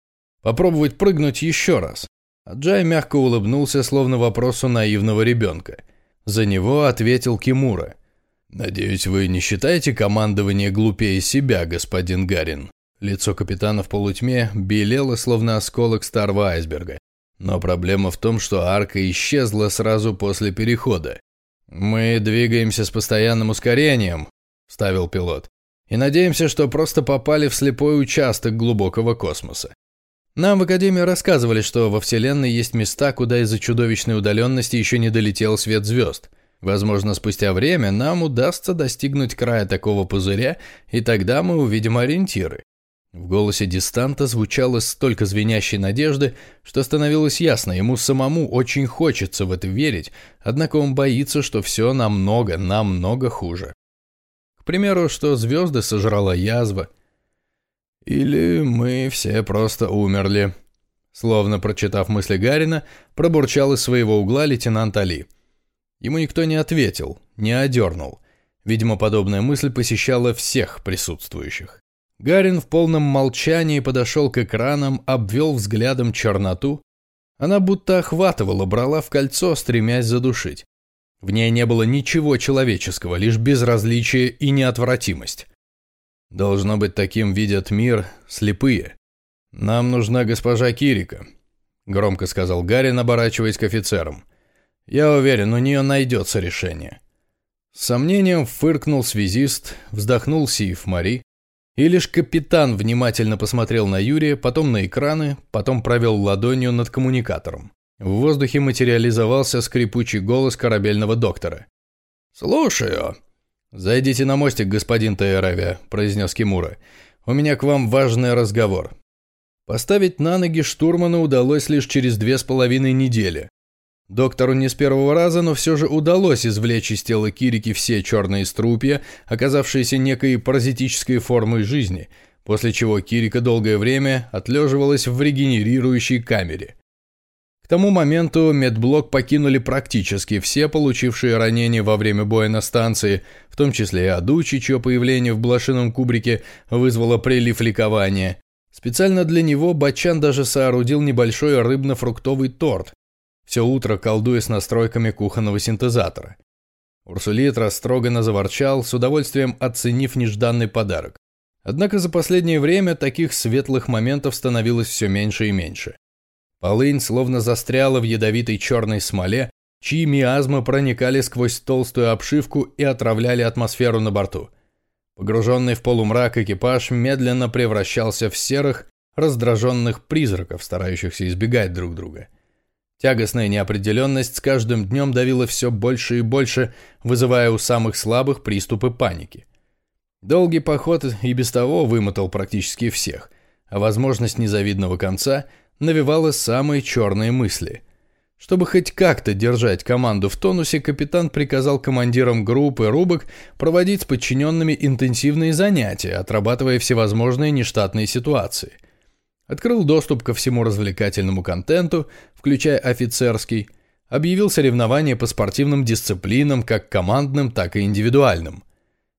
«Попробовать прыгнуть еще раз». Джай мягко улыбнулся, словно вопросу наивного ребенка. За него ответил Кимура — «Надеюсь, вы не считаете командование глупее себя, господин Гарин?» Лицо капитана в полутьме белело, словно осколок старого айсберга. Но проблема в том, что арка исчезла сразу после перехода. «Мы двигаемся с постоянным ускорением», – ставил пилот. «И надеемся, что просто попали в слепой участок глубокого космоса. Нам в Академии рассказывали, что во Вселенной есть места, куда из-за чудовищной удаленности еще не долетел свет звезд – Возможно, спустя время нам удастся достигнуть края такого пузыря, и тогда мы увидим ориентиры. В голосе дистанта звучало столько звенящей надежды, что становилось ясно, ему самому очень хочется в это верить, однако он боится, что все намного, намного хуже. К примеру, что звезды сожрала язва. Или мы все просто умерли. Словно прочитав мысли Гарина, пробурчал из своего угла лейтенант Али. Ему никто не ответил, не одернул. Видимо, подобная мысль посещала всех присутствующих. Гарин в полном молчании подошел к экранам, обвел взглядом черноту. Она будто охватывала, брала в кольцо, стремясь задушить. В ней не было ничего человеческого, лишь безразличие и неотвратимость. Должно быть, таким видят мир слепые. «Нам нужна госпожа Кирика», — громко сказал Гарин, оборачиваясь к офицерам. «Я уверен, у нее найдется решение». С сомнением фыркнул связист, вздохнул Сиев Мари, и лишь капитан внимательно посмотрел на Юрия, потом на экраны, потом провел ладонью над коммуникатором. В воздухе материализовался скрипучий голос корабельного доктора. «Слушаю». «Зайдите на мостик, господин Тайравия», – произнес Кимура. «У меня к вам важный разговор». Поставить на ноги штурмана удалось лишь через две с половиной недели. Доктору не с первого раза, но все же удалось извлечь из тела Кирики все черные струпья, оказавшиеся некой паразитической формой жизни, после чего Кирика долгое время отлеживалась в регенерирующей камере. К тому моменту медблок покинули практически все получившие ранения во время боя на станции, в том числе и Адучи, чье появление в блошином кубрике вызвало прилив ликования. Специально для него Бачан даже соорудил небольшой рыбно-фруктовый торт, все утро колдуя с настройками кухонного синтезатора. Урсулит растроганно заворчал, с удовольствием оценив нежданный подарок. Однако за последнее время таких светлых моментов становилось все меньше и меньше. Полынь словно застряла в ядовитой черной смоле, чьи миазмы проникали сквозь толстую обшивку и отравляли атмосферу на борту. Погруженный в полумрак экипаж медленно превращался в серых, раздраженных призраков, старающихся избегать друг друга. Тягостная неопределенность с каждым днем давила все больше и больше, вызывая у самых слабых приступы паники. Долгий поход и без того вымотал практически всех, а возможность незавидного конца навевала самые черные мысли. Чтобы хоть как-то держать команду в тонусе, капитан приказал командирам группы рубок проводить с подчиненными интенсивные занятия, отрабатывая всевозможные нештатные ситуации – открыл доступ ко всему развлекательному контенту, включая офицерский, объявил соревнования по спортивным дисциплинам, как командным, так и индивидуальным.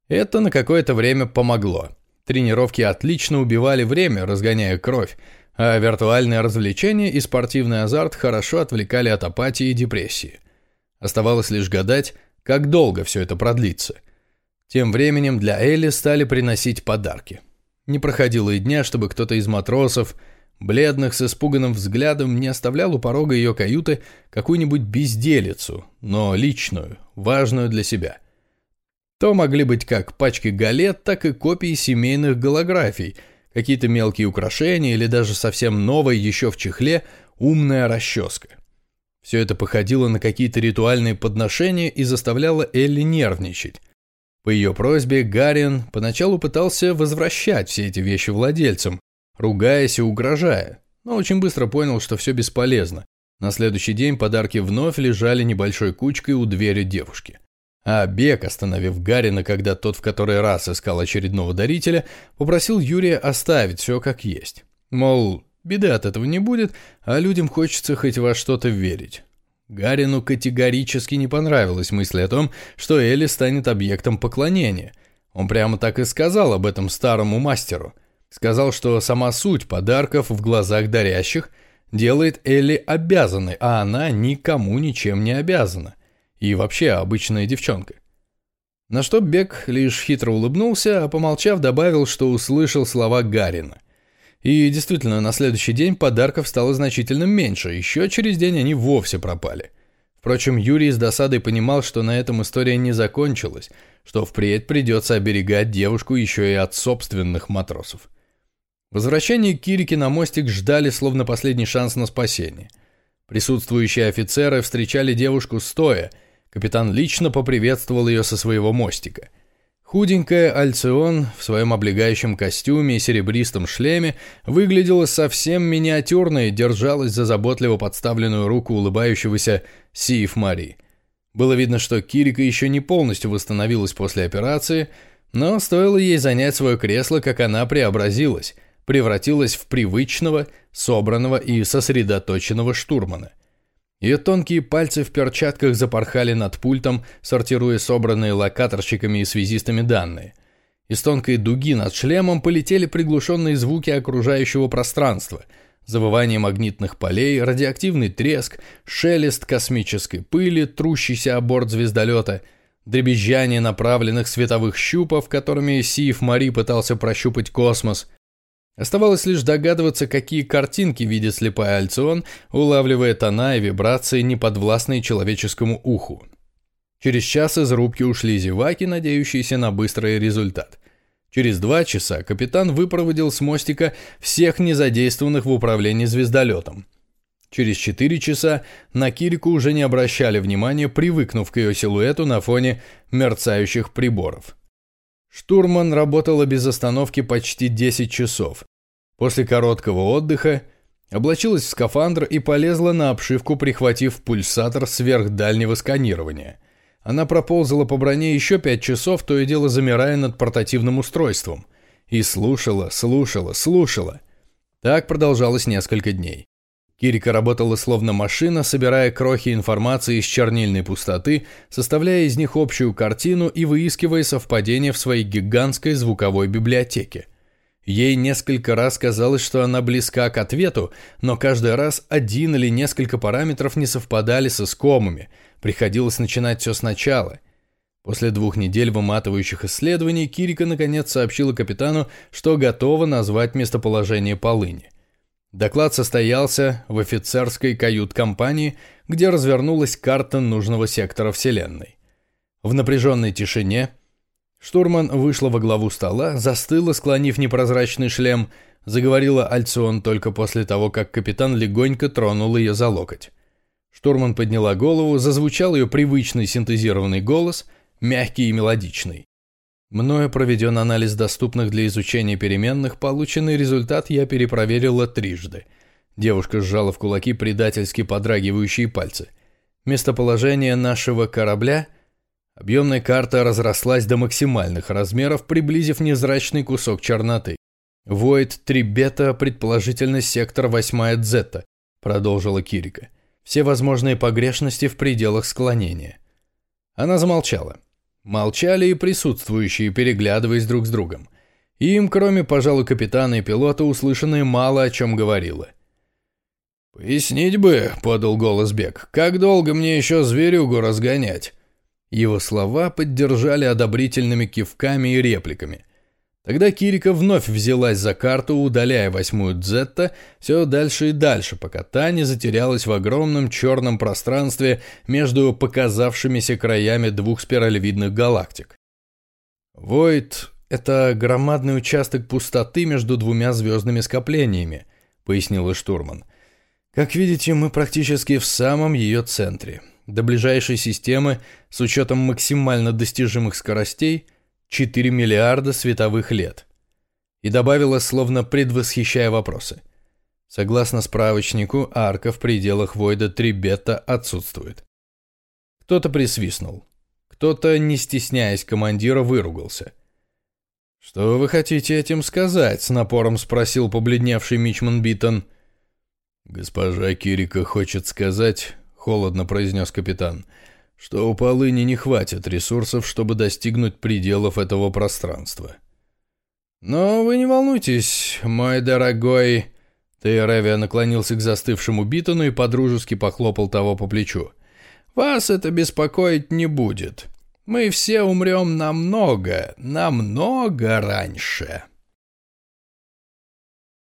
Это на какое-то время помогло. Тренировки отлично убивали время, разгоняя кровь, а виртуальные развлечения и спортивный азарт хорошо отвлекали от апатии и депрессии. Оставалось лишь гадать, как долго все это продлится. Тем временем для Элли стали приносить подарки – не проходило и дня, чтобы кто-то из матросов, бледных с испуганным взглядом, не оставлял у порога ее каюты какую-нибудь безделицу, но личную, важную для себя. То могли быть как пачки галет, так и копии семейных голографий, какие-то мелкие украшения или даже совсем новая еще в чехле умная расческа. Все это походило на какие-то ритуальные подношения и заставляло Элли нервничать. По ее просьбе Гарин поначалу пытался возвращать все эти вещи владельцам, ругаясь и угрожая, но очень быстро понял, что все бесполезно. На следующий день подарки вновь лежали небольшой кучкой у двери девушки. А Бек, остановив Гарина, когда тот в который раз искал очередного дарителя, попросил Юрия оставить все как есть. Мол, беды от этого не будет, а людям хочется хоть во что-то верить. Гарину категорически не понравилась мысль о том, что Элли станет объектом поклонения. Он прямо так и сказал об этом старому мастеру. Сказал, что сама суть подарков в глазах дарящих делает Элли обязанной, а она никому ничем не обязана. И вообще обычная девчонка. На что Бек лишь хитро улыбнулся, а помолчав добавил, что услышал слова Гарина – и действительно, на следующий день подарков стало значительно меньше, еще через день они вовсе пропали. Впрочем, Юрий с досадой понимал, что на этом история не закончилась, что впредь придется оберегать девушку еще и от собственных матросов. Возвращение Кирики на мостик ждали словно последний шанс на спасение. Присутствующие офицеры встречали девушку стоя, капитан лично поприветствовал ее со своего мостика – Худенькая Альцион в своем облегающем костюме и серебристом шлеме выглядела совсем миниатюрной и держалась за заботливо подставленную руку улыбающегося Сиев Мари. Было видно, что Кирика еще не полностью восстановилась после операции, но стоило ей занять свое кресло, как она преобразилась, превратилась в привычного, собранного и сосредоточенного штурмана. Ее тонкие пальцы в перчатках запорхали над пультом, сортируя собранные локаторщиками и связистами данные. Из тонкой дуги над шлемом полетели приглушенные звуки окружающего пространства, завывание магнитных полей, радиоактивный треск, шелест космической пыли, трущийся о борт звездолета, дребезжание направленных световых щупов, которыми Сиев Мари пытался прощупать космос – Оставалось лишь догадываться, какие картинки видит слепая Альцион, улавливая тона и вибрации, неподвластные человеческому уху. Через час из рубки ушли зеваки, надеющиеся на быстрый результат. Через два часа капитан выпроводил с мостика всех незадействованных в управлении звездолетом. Через четыре часа на Кирику уже не обращали внимания, привыкнув к ее силуэту на фоне мерцающих приборов. Штурман работала без остановки почти 10 часов. После короткого отдыха облачилась в скафандр и полезла на обшивку, прихватив пульсатор сверхдальнего сканирования. Она проползала по броне еще пять часов, то и дело замирая над портативным устройством. И слушала, слушала, слушала. Так продолжалось несколько дней. Кирика работала словно машина, собирая крохи информации из чернильной пустоты, составляя из них общую картину и выискивая совпадения в своей гигантской звуковой библиотеке. Ей несколько раз казалось, что она близка к ответу, но каждый раз один или несколько параметров не совпадали с искомыми, приходилось начинать все сначала. После двух недель выматывающих исследований Кирика наконец сообщила капитану, что готова назвать местоположение полыни – Доклад состоялся в офицерской кают-компании, где развернулась карта нужного сектора Вселенной. В напряженной тишине штурман вышла во главу стола, застыла, склонив непрозрачный шлем, заговорила Альцион только после того, как капитан легонько тронул ее за локоть. Штурман подняла голову, зазвучал ее привычный синтезированный голос, мягкий и мелодичный. Мною проведен анализ доступных для изучения переменных, полученный результат я перепроверила трижды. Девушка сжала в кулаки предательски подрагивающие пальцы. Местоположение нашего корабля... Объемная карта разрослась до максимальных размеров, приблизив незрачный кусок черноты. «Войд 3 бета, предположительно сектор 8 дзета», — продолжила Кирика. «Все возможные погрешности в пределах склонения». Она замолчала. Молчали и присутствующие, переглядываясь друг с другом. Им, кроме, пожалуй, капитана и пилота, услышанное мало о чем говорило. «Пояснить бы», — подал голос Бек, — «как долго мне еще зверюгу разгонять?» Его слова поддержали одобрительными кивками и репликами. Тогда Кирика вновь взялась за карту, удаляя восьмую Дзетта все дальше и дальше, пока та не затерялась в огромном черном пространстве между показавшимися краями двух спиралевидных галактик. Войд — это громадный участок пустоты между двумя звездными скоплениями, пояснила штурман. Как видите, мы практически в самом ее центре. До ближайшей системы, с учетом максимально достижимых скоростей — 4 миллиарда световых лет. И добавила, словно предвосхищая вопросы. Согласно справочнику, арка в пределах Войда 3 бета отсутствует. Кто-то присвистнул. Кто-то, не стесняясь командира, выругался. «Что вы хотите этим сказать?» — с напором спросил побледневший Мичман Биттон. «Госпожа Кирика хочет сказать», — холодно произнес капитан, — что у полыни не хватит ресурсов, чтобы достигнуть пределов этого пространства. «Но вы не волнуйтесь, мой дорогой...» Тейревия наклонился к застывшему Биттону и по-дружески похлопал того по плечу. «Вас это беспокоить не будет. Мы все умрем намного, намного раньше».